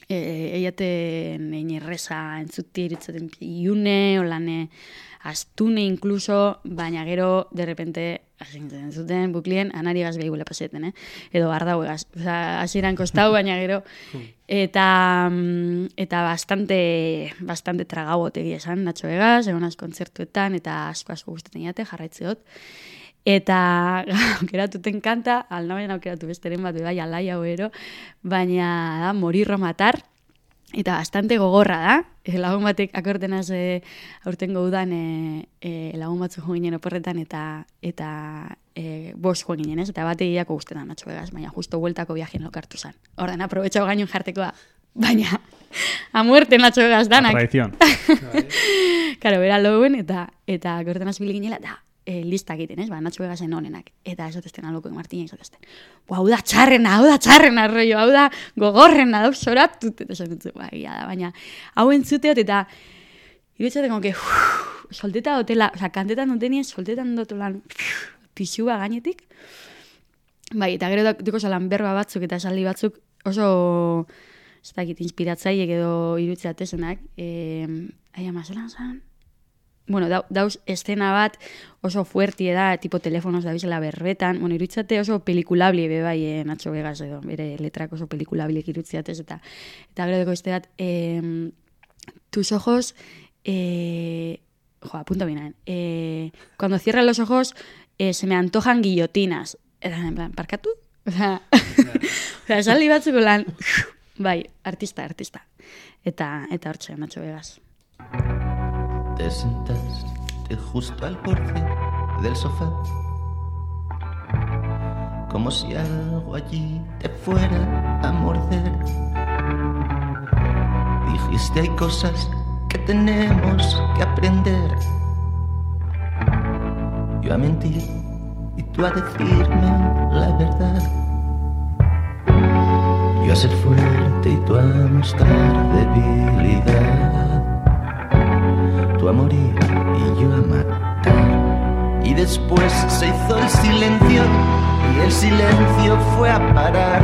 S4: E, eiaten egin erreza entzuti iritzaten iune, olane astune inkluso, baina gero, de repente, hasi nintzen entzuten, buklien, anari gaz behigula paseten, eh? Edo ardau egaz. Osa, hasieran kostau, baina gero, eta, mm, eta bastante, bastante tragabot egia esan, Nacho Vegas, egon kontzertuetan, eta asko asko gustatzen jate, jarraitzeot. Eta aukeratuten kanta, alnabain aukeratu besteren bat, bai, alai hau ero, baina da, morirro matar, eta bastante gogorra da. E, lagun batek akortenaz e, aurtengo udan e, e, lagun batzu jo ginen oporretan eta eta e, bost jo ginen, ez? Eta bate egiako guztetan Nacho Vegas, baina justo bueltako viajen lokartu zan. Orden, aprobetxau gainun jartekoa. Baina, a muerte Nacho Vegas
S2: La
S4: danak.
S2: tradición.
S4: Karo, bera louen eta eta akortenaz bilik ginela, eta e, lista egiten, ez? Ba, Nacho Vegasen onenak. Eta esatezten aloko Martina esatezten. Hau da txarrena, hau da txarrena, rollo, hau da gogorrena, hau soratut. Eta esan dut, ba, da, baina hau entzuteot eta que uf, solteta dutela, oza, kantetan dutenien soltetan dutelan pixua gainetik. Bai, eta gero duko zalan berba batzuk eta esaldi batzuk oso ez dakit inspiratzaiek edo iruditzatezenak. Eh, aia mazelan zan? Bueno, dau, dauz estena bat oso fuertie da, tipo telefonos da bizela berbetan, bueno, irutzate oso pelikulabli be bai, eh, Nacho Vegas edo, bere letrak oso pelikulabliek irutziatez, eta eta gero deko este eh, tus ojos, eh, jo, apunta bien, eh, cuando cierran los ojos, eh, se me antojan guillotinas. Eta, en plan, parkatu? O sea, o sea, esaldi batzuko lan, Bai, artista, artista. Eta, eta hortxe, Nacho Vegas.
S6: Te sentaste justo al borde del sofá, como si algo allí te fuera a morder. Dijiste hay cosas que tenemos que aprender. Yo a mentir y tú a decirme la verdad. Yo a ser fuerte y tú a mostrar debilidad a morir y yo a matar. Y después se hizo el silencio y el silencio fue a parar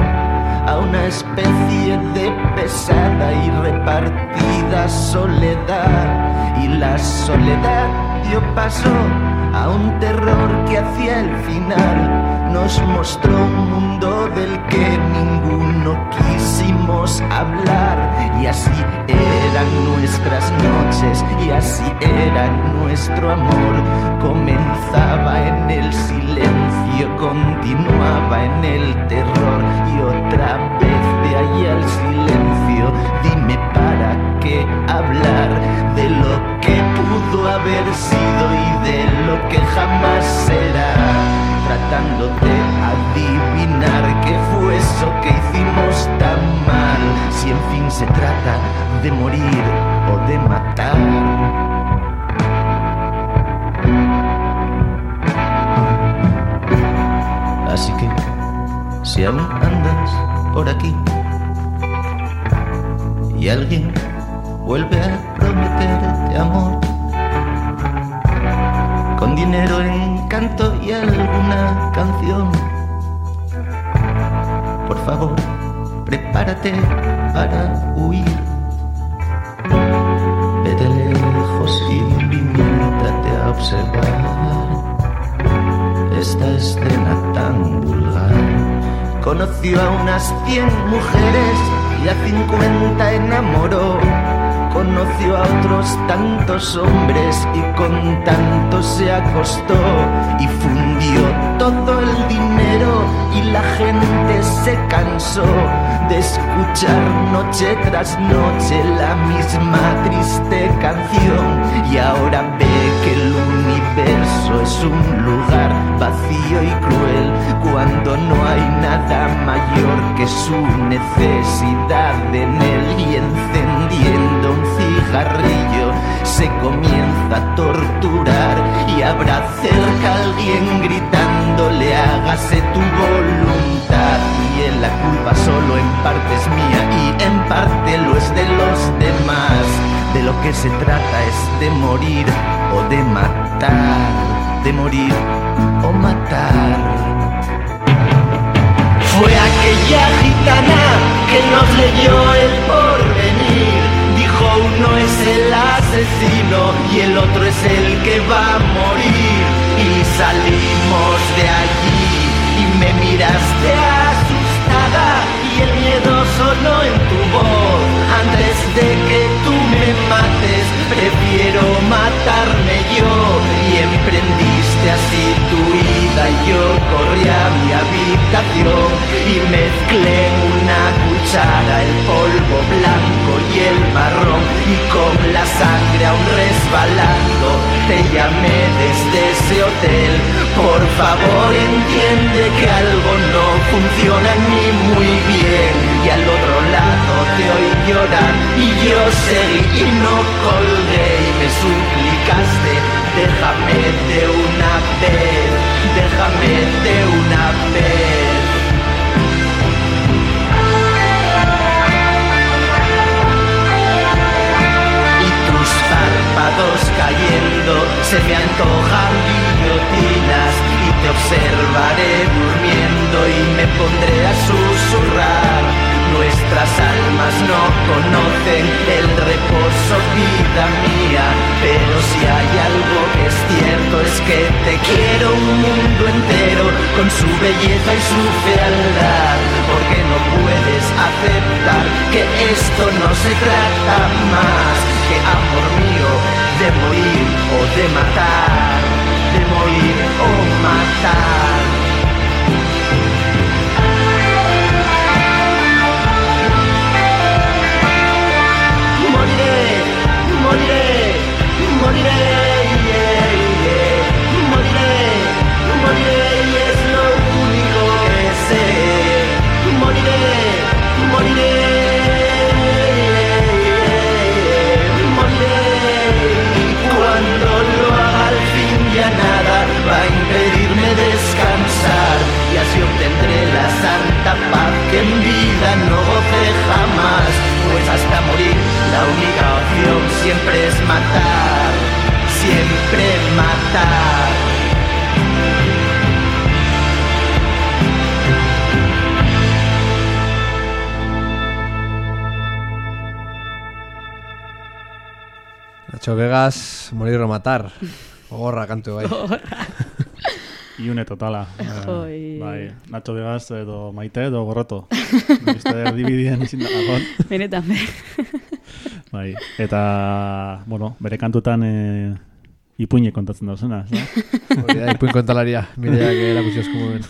S6: a una especie de pesada y repartida soledad. Y la soledad dio paso a un terror que hacia el final nos mostró un mundo del que ninguno quisimos hablar. Y así eran nuestras noches y así era nuestro amor. Comenzaba en el silencio, continuaba en el terror y otra vez de ahí al silencio. Dime para qué hablar de lo que pudo haber sido y de lo que jamás será tratando de adivinar qué fue eso que hicimos tan mal. Si en fin se trata de morir o de matar. Así que, si aún andas por aquí y alguien vuelve a prometerte amor, con dinero, encanto y alguna canción. Favor, prepárate para huir. Vete lejos y limítate a observar esta escena tan vulgar. Conoció a unas 100 mujeres y a 50 enamoró conoció a otros tantos hombres y con tantos se acostó y fundió todo el dinero y la gente se cansó de escuchar noche tras noche la misma triste canción. Y ahora ve que el universo es un lugar vacío y cruel cuando no hay nada mayor que su necesidad en él y encendiendo un cigarrillo se comienza a torturar y habrá cerca alguien gritándole hágase tu voluntad. Y en la culpa solo en parte es mía y en parte lo es de los demás. De lo que se trata es de morir o de matar de morir o matar fue aquella gitana que nos leyó el porvenir. Dijo uno es el asesino y el otro es el que va a morir. Y salimos de allí y me miraste asustada y el miedo sonó en tu voz. Antes de que tú me mates, prefiero matarme yo. Y emprendiste así tu vida y yo corrí a mi habitación y mezclé en una cuchara el polvo blanco y el marrón y con la sangre aún resbalando te llamé desde ese hotel. Por favor entiende que algo no funciona mí muy bien y al otro lado te oí llorar y yo seguí y no colgué y me suplicaste déjame de una vez, déjame de una vez. Cayendo se me antojan guillotinas y te observaré durmiendo y me pondré a susurrar. Nuestras almas no conocen el reposo, vida mía, pero si hay algo que es cierto es que te quiero un mundo entero con su belleza y su fealdad, porque no puedes aceptar que esto no se trata más que amor mío もいいおでまた。でもいいおまた。森で森で森で va a impedirme descansar y así obtendré la santa paz que en vida no goce jamás, pues hasta morir la única opción siempre es matar, siempre
S7: matar.
S3: Nacho Vegas, morir o matar. Gorra, canto ahí.
S2: Iune totala. Eh,
S4: Joi.
S2: bai, Nacho Vegas edo maite edo gorroto. Beste erdibidien ezin da egon.
S4: Benetan, be.
S2: Bai, eta, bueno, bere kantutan e, ipuine kontatzen dauzena, ez da?
S3: Hori da, ipuin kontalaria. Mireak erakutsi esku momen.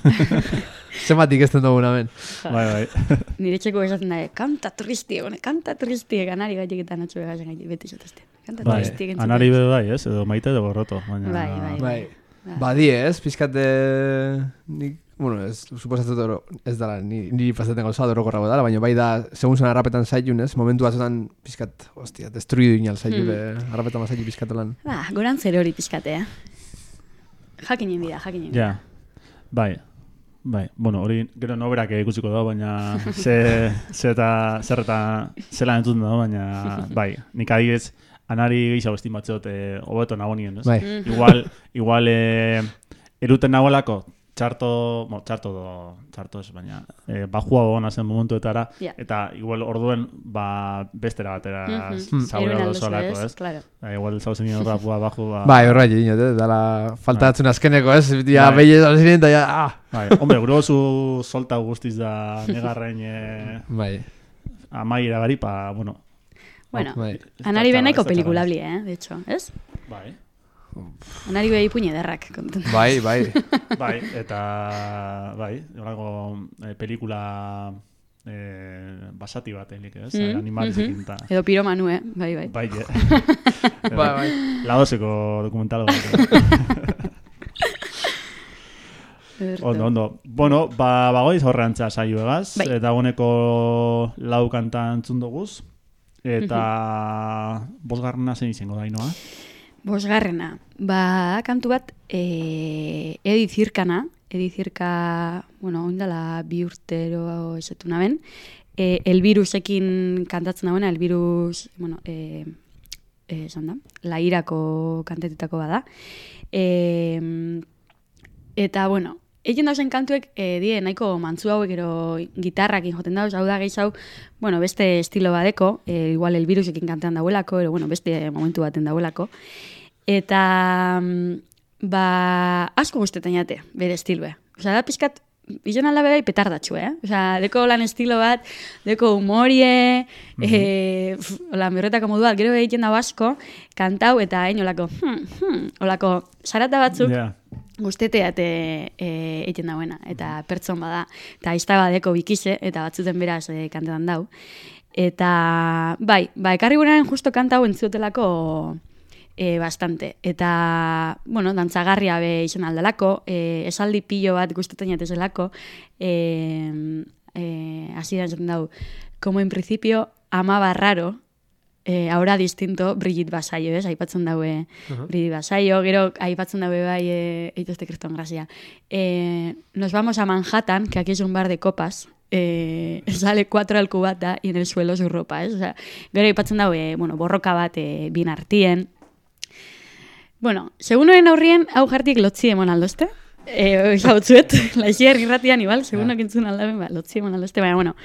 S3: Zematik ez den dugun hemen.
S2: Bai, bai.
S4: Nire txeko esaten da, kanta tristie, bone, kanta tristie, ganari gaitik eta natxo begazen gaitik, beti esatazte. Kanta
S2: bai.
S4: entzuten.
S2: Anari be bai, ez? Edo maite edo gorroto. Baina,
S4: Bai, bai.
S3: Bai. Badi ez, pizkat eh, nik, bueno, ez, suposatzen oro, ez dara, ni, niri pasatzen gauza dorokorrago dara, baina bai da, segun zen harrapetan zailun, ez, momentu batzutan pizkat, ostia, destruidu inal zailun, mm. harrapetan mazailu pizkatelan.
S4: Ba, goran zer hori pixkate, eh? Jakinen bida, jakinen bida.
S2: Ja, bai. Bai, bueno, hori gero noberak ikusiko da, baina ze, ze eta, zer eta zela entzuten da, baina bai, nik adibidez, anari gehiago estimatzeot eh, hobeto nagonien, ez?
S3: Bai.
S2: Igual, igual eh, eruten nagoelako, txarto, bo, txarto do, txarto ez, baina eh, bajua gona zen momentuetara,
S4: Ja.
S2: eta igual orduen ba, bestera batera
S4: Mhm.
S2: mm zaura
S4: Eruen
S2: dozo
S4: alduzu,
S2: ez?
S4: Claro.
S2: Ba, igual zauzen nio rapua baju, ba...
S3: Bai, horra jodin, eh, dala falta datzun azkeneko, ez, ja,
S2: Bai.
S3: behi ez ziren, eta ja, ah!
S2: Bai, hombre, gure oso solta guztiz da negarren eh,
S3: Bai,
S2: amaiera gari, pa, bueno,
S4: Bueno,
S3: bai.
S4: anari benaiko pelikulabli, eh, de hecho, ez?
S2: Bai,
S4: Anari behi puñe derrak.
S3: Bai, bai.
S2: bai, eta, bai, horako eh, pelikula eh, basati bat, elik, ez?
S4: Mhm,
S2: Animalezekin,
S4: mhm.
S2: eta...
S4: Edo piromanu, eh? Bai, bai.
S2: Bai, eh.
S3: Bai, bai.
S2: Laoseko dokumentalo bat. Ondo, ondo. Bueno, ba, bagoiz horreantza saio egaz,
S4: Bai.
S2: eta honeko lau kanta entzun duguz, eta bosgarrena zein izango da, inoa?
S4: Bosgarrena, ba, kantu bat, e, Edi Zirkana, Edi Zirka, bueno, oindala bi urtero esetu naben, e, elbirusekin kantatzen dauena, elbirus, bueno, e, e, da, lairako kantetetako bada. E, eta, bueno, Egin dauzen kantuek, e, die, nahiko mantzu hauek ero gitarrakin joten dauz, hau da gehiago, bueno, beste estilo badeko, e, igual elbirusekin kantean dauelako, ero, bueno, beste momentu baten dauelako. Eta, mm, ba, asko guztetan jate, bere estilue. Osa, da pixkat, Izan alda bai petardatxu, eh? Osa, deko lan estilo bat, deko humorie, eh, pf, hola, merretako modu bat, gero egiten dago asko, kantau eta hain olako, hmm, hmm, olako, sarata batzuk,
S2: Ja.
S4: Guzteteat e, e, egiten dauena, eta pertson bada, eta aizta badeko bikize, eta batzuten beraz e, kantetan dau. Eta, bai, ba, ekarri gurean justo kanta hau entzutelako e, bastante. Eta, bueno, dantzagarria be izan aldalako, e, esaldi pilo bat gustetan jatezelako, e, e, esaten dau, como en principio amaba raro, eh, ahora distinto Brigitte Basaio, ez? Aipatzen daue Brigitte Basaio, gero aipatzen daue bai eh, eituzte kriston grazia. Eh, nos vamos a Manhattan, que aquí es un bar de copas, eh, sale cuatro al cubata y en el suelo su ropa, ez? O sea, gero aipatzen daue, bueno, borroka bat eh, bin artien. Bueno, segun horren aurrien, hau jartik lotzi emon aldozte. Eh, gautzuet, laixier irratian, igual, segun yeah. entzun aldaben, ba, lotzi emon aldozte, baina, bueno,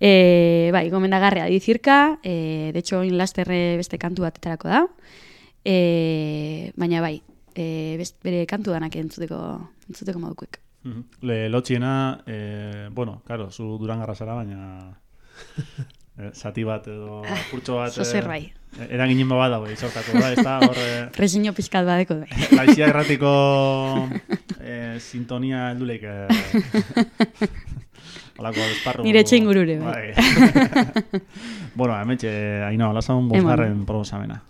S4: E, bai, gomendagarria dizirka, e, de hecho, in lasterre beste kantu batetarako da. E, baina bai, e, best, bere kantu danak entzuteko, entzuteko modukuek.
S2: Mhm. Le lotxiena, eh, bueno, claro, zu durangarra zara, baina eh, zati bat edo kurtso bat...
S4: Zo zer bai.
S2: eh, Eraginen bat dago, izortako da, ez da, hor... Eh,
S4: Presiño pizkat badeko bai.
S2: Laixia erratiko eh, sintonia helduleik eh, Olako esparru
S4: Nire etxe ingurure, bai.
S2: bai. bueno, hemen txe, haina, hola zaun
S4: Eman.
S2: bosgarren proposamena.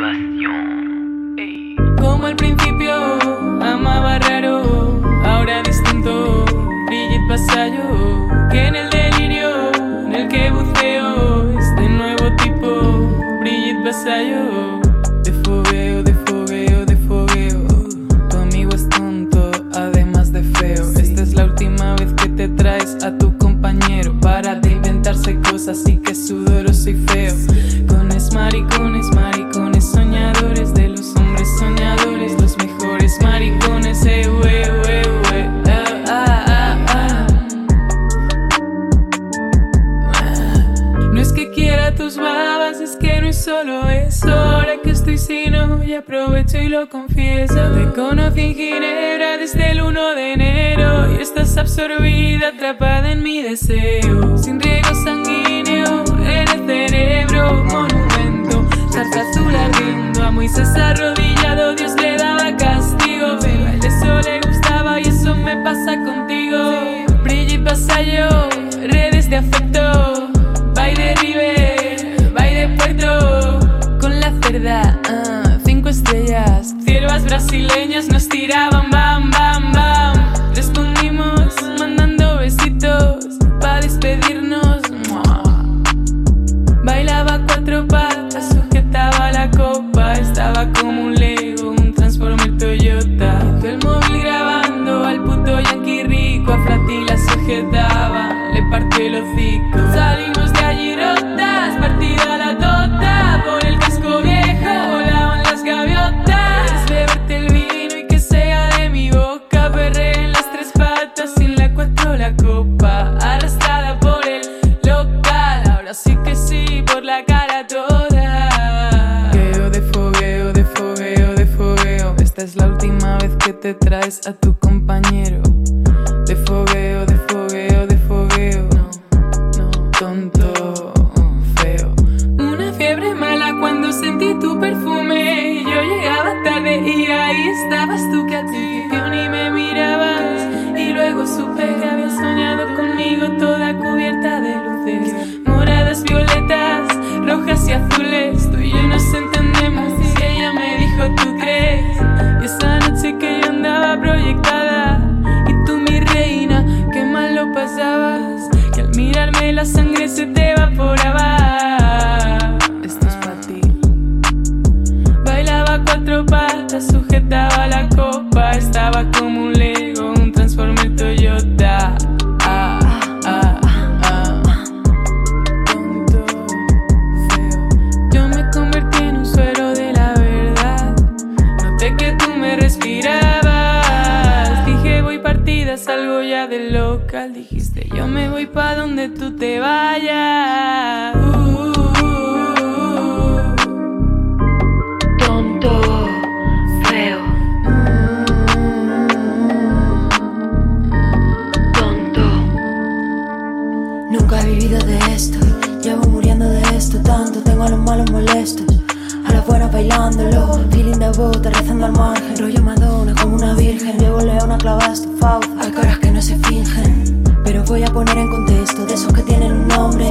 S7: Situación. Ey.
S8: Como al principio amaba raro, ahora distinto, Brigitte Vasallo, que en el Brigitte Vasallo. Y tú, mi reina, qué mal lo pasabas. Que al mirarme la sangre se te evaporaba. Esto es para ti. Bailaba cuatro patas, sujetaba la copa, estaba como un Lego, tú te vayas. Uh,
S9: Tonto, feo. Tonto.
S10: Nunca he vivido de esto, llevo muriendo de esto tanto, tengo a los malos molestos, a las buenas bailándolo, feeling de bota, rezando al margen, rollo Madonna como una virgen, llevo leona clavada tu fauce, hay caras que no se fingen, pero voy a poner en contexto esos que tienen un nombre,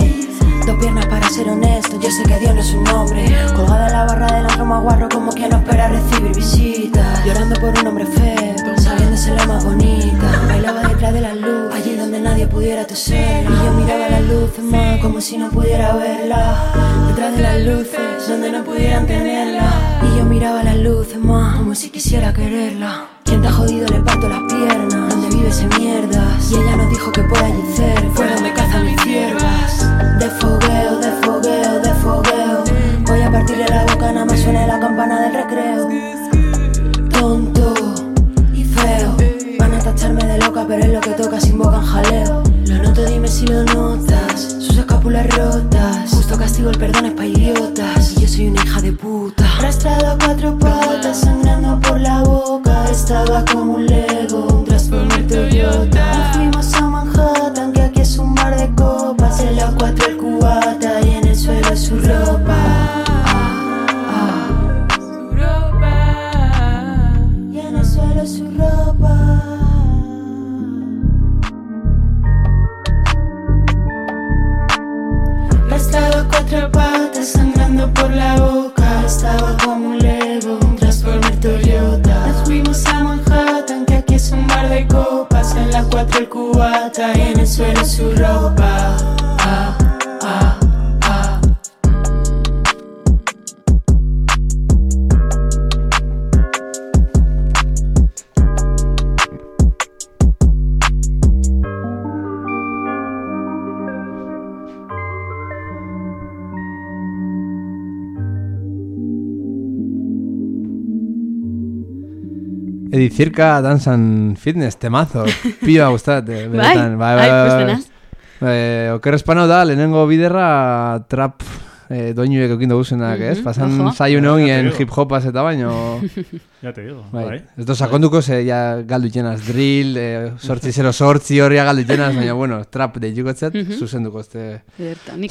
S10: dos piernas para ser honesto, yo sé que Dios no es un nombre, colgada en la barra del antro más guarro como quien no espera recibir visitas, llorando por un hombre feo, sabiéndose la más bonita, bailaba detrás de la luz, allí donde nadie pudiera toser, y yo miraba las luces más como si no pudiera verla, detrás de las luces donde no pudieran tenerla, y yo miraba las luces más como si quisiera quererla. Ha jodido le parto las piernas, donde vives en mierdas, y ella nos dijo que por allí cerca. Fue donde cazan mis ciervas. De fogueo, de fogueo, de fogueo, voy a partirle la boca nada más suene la campana del recreo. Tonto y feo, van a tacharme de loca pero es lo que toca sin boca en jaleo. Lo noto, dime si lo notas, sus escápulas rotas, justo castigo el perdón es pa' idiotas, y yo soy una hija de puta. Arrastrado a cuatro patas, sangrando por la boca, estaba como un Lego, un Transformer Toyota. Nos fuimos a Manhattan, que aquí es un bar de copas, en la cuatro el cubata
S3: Edi Circa Dance and Fitness, temazo. Pila gustat, eh, benetan.
S4: Bai, bai, postenaz.
S3: Eh, oker espano da, lehenengo biderra trap eh, doinuek eukin duguzenak, ez?
S4: Mhm,
S3: Pasan
S4: ojo.
S3: saio
S2: Ja,
S3: nogien
S2: te digo.
S3: hip-hopaz eta baino...
S2: Ya te digo,
S3: Bai.
S2: bai.
S3: Ez da sakonduko ze ja galdu jenaz drill, eh, sortzi zero sortzi horria galdu jenaz, baina bueno, trap deituko zet,
S4: Mhm.
S3: zuzenduko este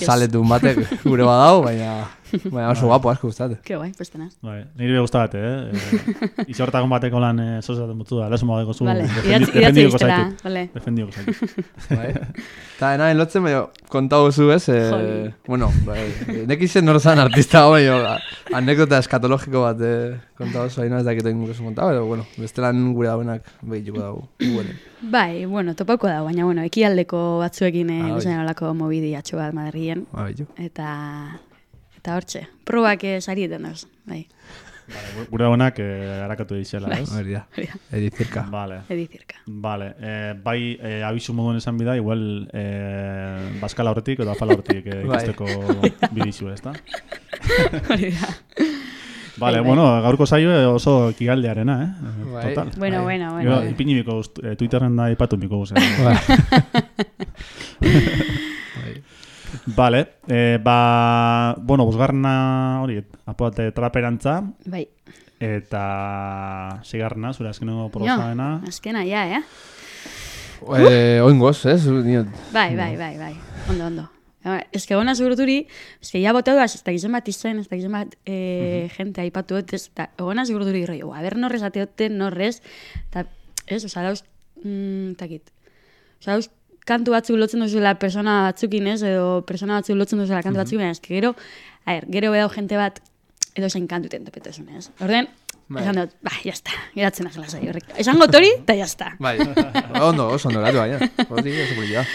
S3: saletun batek gure badau, baina, baina oso guapo asko gustate.
S4: Ke guai, pues tenaz.
S2: Bai, niri be gustat, eh? eh Izortagon bateko lan eh, sosaten mutzu da, leso modeko zu.
S4: Vale,
S2: defendi-
S4: idatzi- idatzi
S2: defendioko
S4: diztela,
S2: zaitut.
S4: vale.
S2: Defendioko zaitut.
S3: Bai. Eta enain lotzen, baina kontau zu ez, eh,
S4: Joli.
S3: bueno, bai, nek izen norzan artista baina anekdota eskatologiko bat eh, kontau zu, haina ez dakiten gure zu kontau, pero bueno, bestelan gure dauenak behituko dago. Bueno.
S4: Bai, bueno, topauko da, baina bueno, ekialdeko batzuekin eh,
S3: Ah, bai.
S4: ah, olako mobidi atxo bat Madrien.
S3: Ah, baitu.
S4: Eta eta hortxe, probak eh, sarietan dauz, bai.
S2: Vale, gure honak eh, harakatu dizela, ez?
S3: Hori da,
S4: Hori da.
S3: edizirka.
S2: Vale.
S4: Edizirka.
S2: Vale, eh, bai, eh, abisu moduan esan bida, igual eh, baskala horretik edo afala horretik eh,
S3: Bai.
S2: ikusteko bidizu, ez da?
S4: Hori da.
S2: Vale,
S4: Bai, bai.
S2: bueno, gaurko saio eh, oso kigaldearena, eh? Eh,
S3: Bai.
S2: Total.
S4: Bueno,
S3: Bai.
S4: bueno,
S2: Yo,
S4: bueno.
S2: ipini biko guz, eh, Twitterren da ipatu biko guz. Eh.
S3: Bai.
S2: Vale, eh, ba, bueno, bosgarna hori, apoate traperantza,
S4: Bai.
S2: eta sigarna, zure azkeneko
S4: Jo,
S2: proposamena.
S4: azkena, ja, eh?
S3: Eh, oingoz, ez? Niot.
S4: Bai, bai, bai, bai. Ondo, ondo. Ba, Ez que gona seguruturi, ez que ya boteu da, ez da gizon bat izen, ez da gizon bat eh, gente aipatu dut, ez da, gona seguruturi rollo, a ber norrez ateoten, norrez, eta ez, oza, dauz, mm, takit, oza, dauz, kantu batzuk lotzen duzuela persona batzukin ez, edo persona batzuk lotzen duzuela kantu batzuk, baina ez que gero, a ber, gero bedau gente bat, edo zein kantu tentopetuzun, ez? Orden,
S3: Bai.
S4: esan dut, ba, jazta, geratzen azela zai horrek. Esango tori, eta jazta.
S3: Bai, ondo, oso ondo gatu baina. Hortik oso.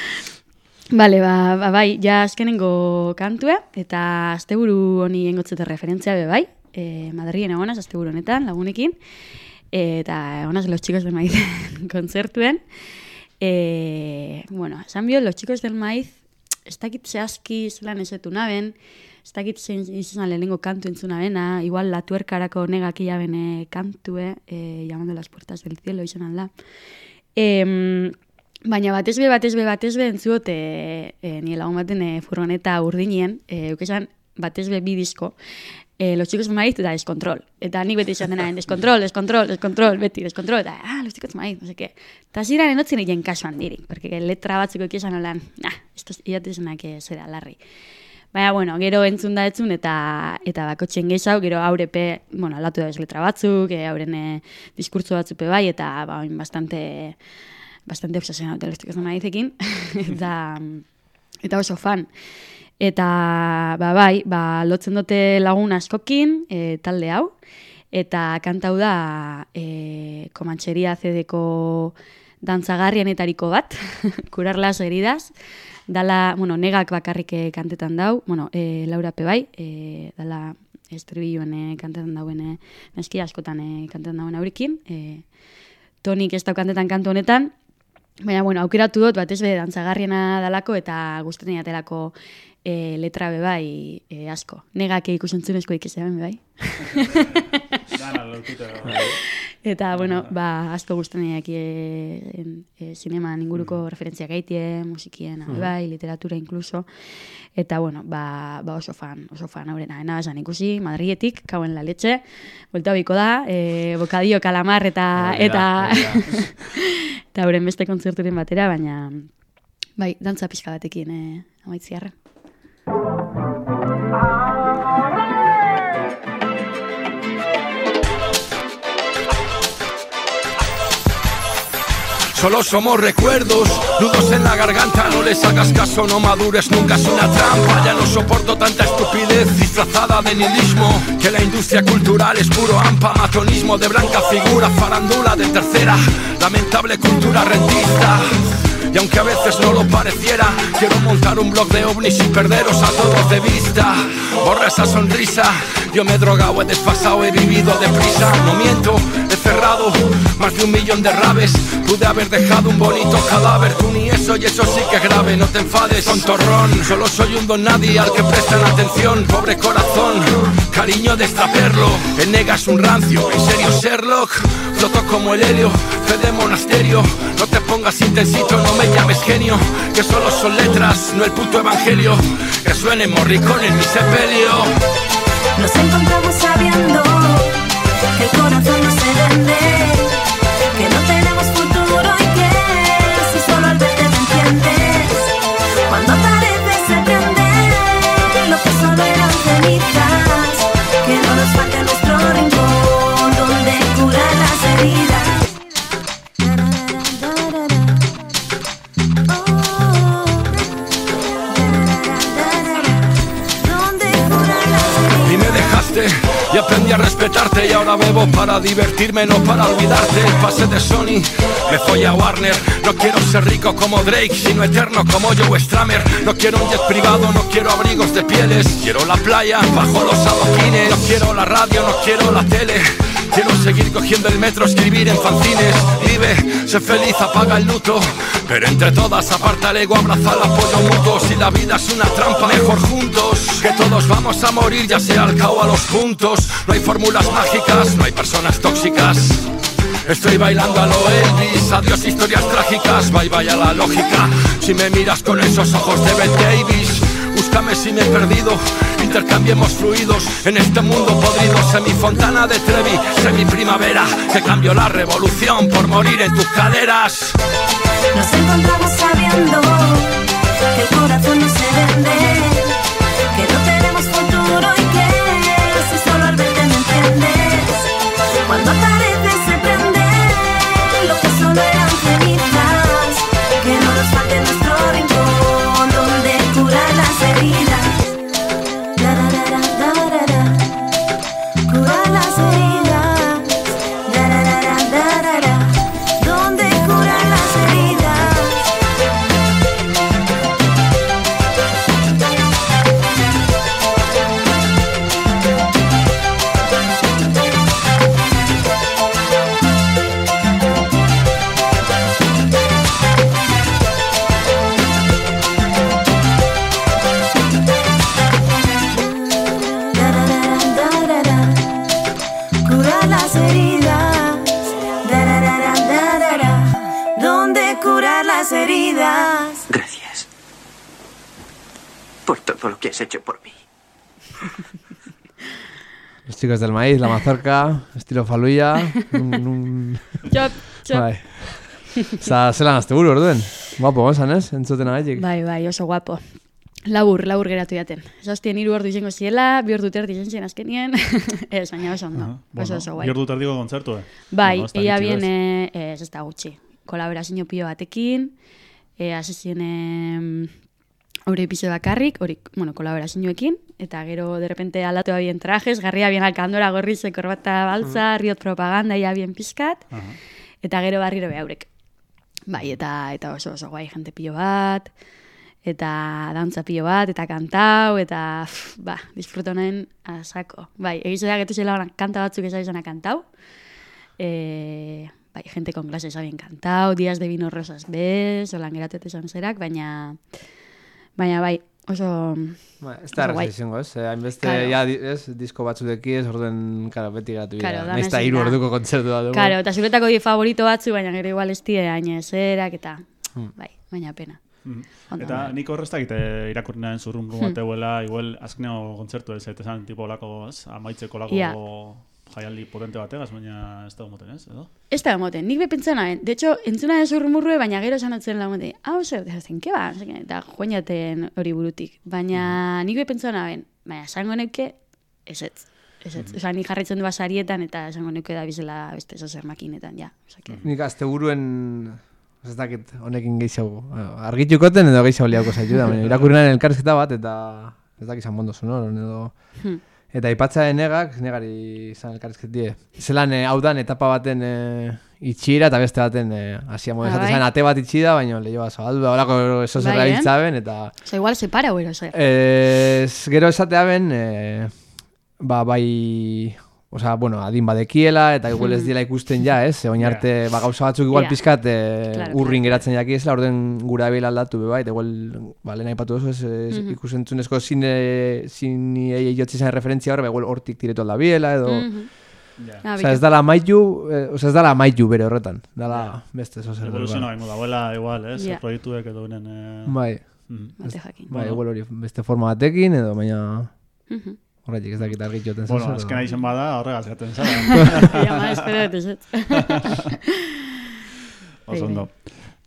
S4: Bale, ba, ba, bai, ja azkenengo kantua, eta asteburu honi engotzete referentzia be bai, e, Madrien egonaz, asteburu honetan, lagunekin, eta egonaz los chicos del maíz kontzertuen. E, bueno, esan bio, los chicos del maíz, ez dakit zehazki zelan esetu naben, ez dakit zein izan lehenengo kantu entzuna bena, igual la tuerkarako negak bene kantue, e, llamando las puertas del cielo izan alda. Em, Baina batez be, batez be, batez be entzuot e, e, nire lagun baten e, furgoneta urdinien, e, eukesan batez be bi disko, e, los chicos maíz eta descontrol. Eta nik beti izan denaren, descontrol, descontrol, descontrol, beti, descontrol, eta, ah, los chicos maíz, no qué. Eta ziren enotzen egin kasuan diri, porque letra batzuk eukiesan olan, ah, esto iatezenak zera, larri. Baina, bueno, gero entzun da etzun eta eta bakotxen gehiago, gero aurepe, bueno, aldatu da letra batzuk, e, auren e, diskurtso batzupe bai, eta ba, bastante, bastante obsesionatu telestikos maizekin, eta, eta oso fan. Eta, ba, bai, ba, lotzen dute lagun askokin, e, talde hau, eta kantau da e, komantxeria zedeko dantzagarrienetariko bat, kurar las dala, bueno, negak bakarrik eh, kantetan dau, bueno, e, Laura Pe bai, e, dala estribilloen e, kantetan dauen neski askotan kantetan dauen aurikin, e, tonik ez dau kantetan kantu honetan, baina, bueno, aukeratu dut, batez be, dantzagarriena dalako eta gustatzen atelako e, letra be bai e, asko. Negak ikusentzunezko ikesean be bai.
S2: Dana, lortuta.
S4: Eta, bueno, ba, asko guztaneak e, e, zineman inguruko referentziak gaitie, musikien, mm. bai, literatura incluso. Eta, bueno, ba, ba oso fan, oso fan aurrena. Ena, esan ikusi, Madrietik, kauen la leche, volta biko da, e, bokadio, kalamar, eta, eta, eta euren beste kontzerturen batera, baina, bai, dantza pixka batekin, e, amaitziarra.
S11: Solo somos recuerdos, nudos en la garganta, no les hagas caso, no madures, nunca es una trampa. Ya no soporto tanta estupidez disfrazada de nihilismo, que la industria cultural es puro ampa, matonismo de blanca figura, farandula de tercera, lamentable cultura rentista. Y aunque a veces no lo pareciera, quiero montar un blog de ovnis sin perderos a todos de vista. Borra esa sonrisa, yo me he drogado, he desfasado, he vivido deprisa. No miento, he cerrado más de un millón de rabes. Pude haber dejado un bonito cadáver, tú ni eso y eso sí que es grave. No te enfades, tontorrón. Solo soy un don nadie al que prestan atención, pobre corazón. Cariño de extraperlo. El nega es un rancio, en serio Sherlock. Floto como el helio, fe de monasterio. No te pongas intensito, no me llames genio. Que solo son letras, no el puto evangelio. Que suene morricón en mi sepelio.
S12: Nos encontramos sabiendo que el corazón no se vende,
S11: aprendí a respetarte y ahora bebo para divertirme, no para olvidarte. Pasé de Sony, me fui a Warner. No quiero ser rico como Drake, sino eterno como Joe Stramer. No quiero un jet privado, no quiero abrigos de pieles. Quiero la playa bajo los adoquines. No quiero la radio, no quiero la tele. Quiero seguir cogiendo el metro, escribir en fanzines. Vive, sé feliz, apaga el luto. Pero entre todas, aparta el ego, abraza el apoyo mutuo. Si la vida es una trampa, mejor juntos. Que todos vamos a morir, ya sea al cao a los puntos. No hay fórmulas mágicas, no hay personas tóxicas. Estoy bailando a lo Elvis, adiós historias trágicas, bye bye a la lógica. Si me miras con esos ojos de Bette Davis, búscame si me he perdido. Intercambiemos fluidos en este mundo podrido. Sé mi fontana de Trevi, sé mi primavera, que cambió la revolución por morir en tus caderas.
S12: Nos encontramos sabiendo que el corazón no se vende, que no tenemos futuro
S3: chicos del maíz, la mazorca, estilo faluia. Un...
S4: Txop, txop.
S3: Bai. Osa, zelan azte buru, orduen. Guapo, gozan, ez? Entzuten agatik.
S4: Bai, bai, oso guapo. Labur, labur geratu jaten. Zaztien hiru ordu izango ziela, bi ordu terdi izan zien azkenien. ez, baina oso ondo. Oso oso guai.
S2: Bi ordu tardiko kontzertu, eh?
S4: Bai,
S2: Bueno,
S4: ella
S2: ez?
S4: viene, ez, ez da gutxi. Kolaborazio pilo batekin, e, hasi ziren hori epizo bakarrik, hori, bueno, kolaborazioekin, eta gero, de repente, aldatu bien trajes, garria bien alkandora gorri korbata baltza, riot propaganda, ia bien pizkat, eta gero barriro be haurek. Bai, eta eta oso oso guai jente pilo bat, eta dantza pilo bat, eta kantau, eta, pff, ba, disfruto nahen asako. Bai, egizu da, getu zela kanta batzuk ez izana kantau, e, bai, gente con clases habien kantau, días de vino rosas bez, holan geratet esan zerak, baina, baina bai, oso,
S3: Ba, ez da errez izango, ez? Eh, Hainbeste,
S4: Claro.
S3: ja, ez, disko batzudeki ez, orduen, karo, beti gatu
S4: Claro,
S3: Naiz eta
S4: ezin
S3: hiru orduko kontzertu da dugu.
S4: Karo, eta zuretako di favorito batzu, baina gero igual ez die hain ezerak, eta,
S3: Hmm.
S4: bai, baina pena. Ondo,
S2: Eta nik horreztak ite irakurnean zurrungo
S4: Hmm.
S2: igual azkeneo kontzertu ez, eta esan tipo lako, ez, amaitzeko lako
S4: Ia.
S2: Jaialdi potente bategaz, baina ez da moten, ez, edo?
S4: Ez da emoten, nik bepentzen nahen. De hecho, entzuna den zurrumurrue, baina gero esan atzen lagunte, hau zer, zen, ke ba? Zen, Eta joan jaten hori burutik. Baina nik bepentzen nahen, baina esango neuke, ez ez. Ez ez. Osa, nik jarraitzen du basarietan eta esango neuke da bizela beste zozer makinetan, ja. Osake.
S3: Nik azte buruen, ez dakit, honekin gehiago, bueno, argitukoten edo gehiago liauko zaitu da, baina irakurrinan elkarrizketa bat, eta ez dakit izan mondo sonoron edo...
S4: Hmm.
S3: Eta ipatza negak, negari izan elkarrizketie. Zelan, eh, hau dan etapa baten eh, itxiera eta beste baten eh, hasia modu.
S4: Bai.
S3: zen, ate bat itxi da, baina lehioa zabaldu da, horako eso
S4: Bai,
S3: zer
S4: eh?
S3: gabiltzaben, eta...
S4: Osa, igual separa huero, zer.
S3: Ez, gero esatea ben, eh, ba, bai Osea, bueno, adin badekiela, eta igual ez diela ikusten ja, ez? Oin arte, ba, gauza batzuk igual
S4: Ja.
S3: pizkat eh,
S4: Claro,
S3: urrin geratzen jaki ez, orden gura bila aldatu, be bai, eta igual, ba, lehen aipatu oso, ez, ez
S4: Mhm.
S3: ikusentzunezko zine, zine jotzi zen referentzia hor, ba, igual hortik tiretu alda biela, edo...
S4: Mhm. Ah,
S3: Osea, ez dala maitu, eh, osea, ez dala maitu bere horretan. Dala beste zo zer.
S2: Evoluzioa baino dagoela igual, ez?
S4: Ja.
S2: Proiektuek edo benen... Eh...
S3: Bai.
S4: Bate jakin.
S3: Bai, igual hori beste forma batekin, edo baina...
S4: Mhm.
S3: Horretik ez dakit argit joten
S2: Bueno,
S3: zer,
S2: azkena izen bada, horregaz gaten zara.
S4: Ja, ma, espero dut ez.
S2: Oso ondo.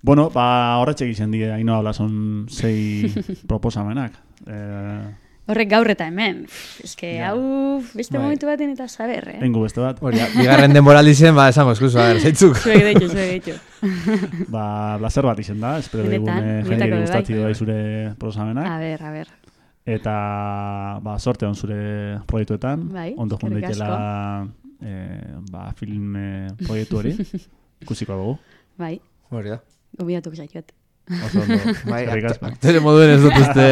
S2: Bueno, ba, horretxe egiten die, haino habla son sei proposamenak. Eh,
S4: Horrek gaur eta hemen. Eske,
S2: Ja.
S4: hau, beste
S3: Bai.
S4: momentu baten eta saber, eh?
S2: tengu beste bat.
S3: Hori, bigarren denboraldi zen, ba, esango eskluso, a ver, zeitzuk.
S4: Zuek deitu, zuek deitu.
S2: ba, blazer bat izen da, espero dugun
S4: Benetan,
S2: eh, jaiari
S4: bai.
S2: gustatzen bai zure proposamenak.
S4: A ber, a ber.
S2: Eta, ba, sorte on zure proiektuetan.
S4: Bai,
S2: Ondo joan daitela eh, ba, film eh, proiektu hori. Ikusiko dugu.
S4: Bai,
S3: Hori da.
S4: gobiatuko zaituet.
S2: Oso ondo.
S3: Bai, aktore moduen ez dut uste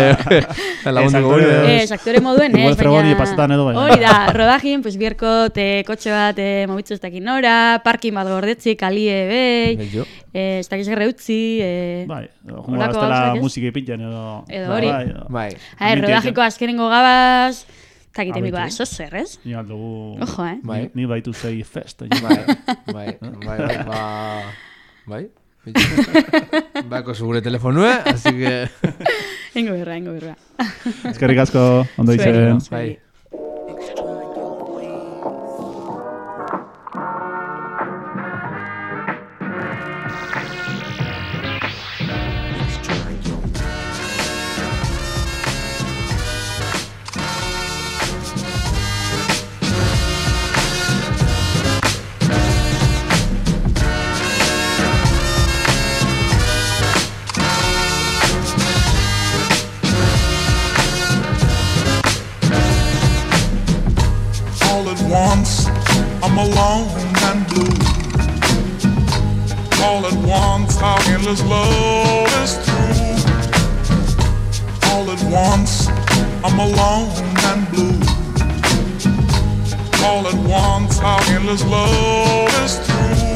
S3: lagunduko gure.
S4: Ez, aktore moduen, ez,
S2: fregoni pasetan edo baina.
S4: Hori da, rodajin, pues bierko te kotxe bat e, mobitzu ez dakin nora, parkin bat gordetzi, kalie bei,
S3: Bello.
S4: e, ez dakiz gerre utzi, e,
S2: Bai, jongo gaztela musika ipintzen edo...
S4: Edo
S2: Bai,
S4: hori.
S2: bai,
S3: Bai.
S4: rodajiko azkenengo gabaz, takite miko da,
S2: beti.
S4: zozer, ez?
S2: Ni aldugu...
S4: Ojo, eh?
S3: Bai.
S2: Ni, ni baitu zei fest.
S3: Bai, bai, bai, bai, ba... Bai? Bako zugure telefonue, así que...
S4: Ingo berra, ingo berra.
S2: Eskerrik asko, ondo
S4: Zuei,
S2: izen.
S4: zuei.
S3: Bai.
S1: Alone and blue. All at once, our endless love is through. All at once, I'm alone and blue. All at once, our endless love is through.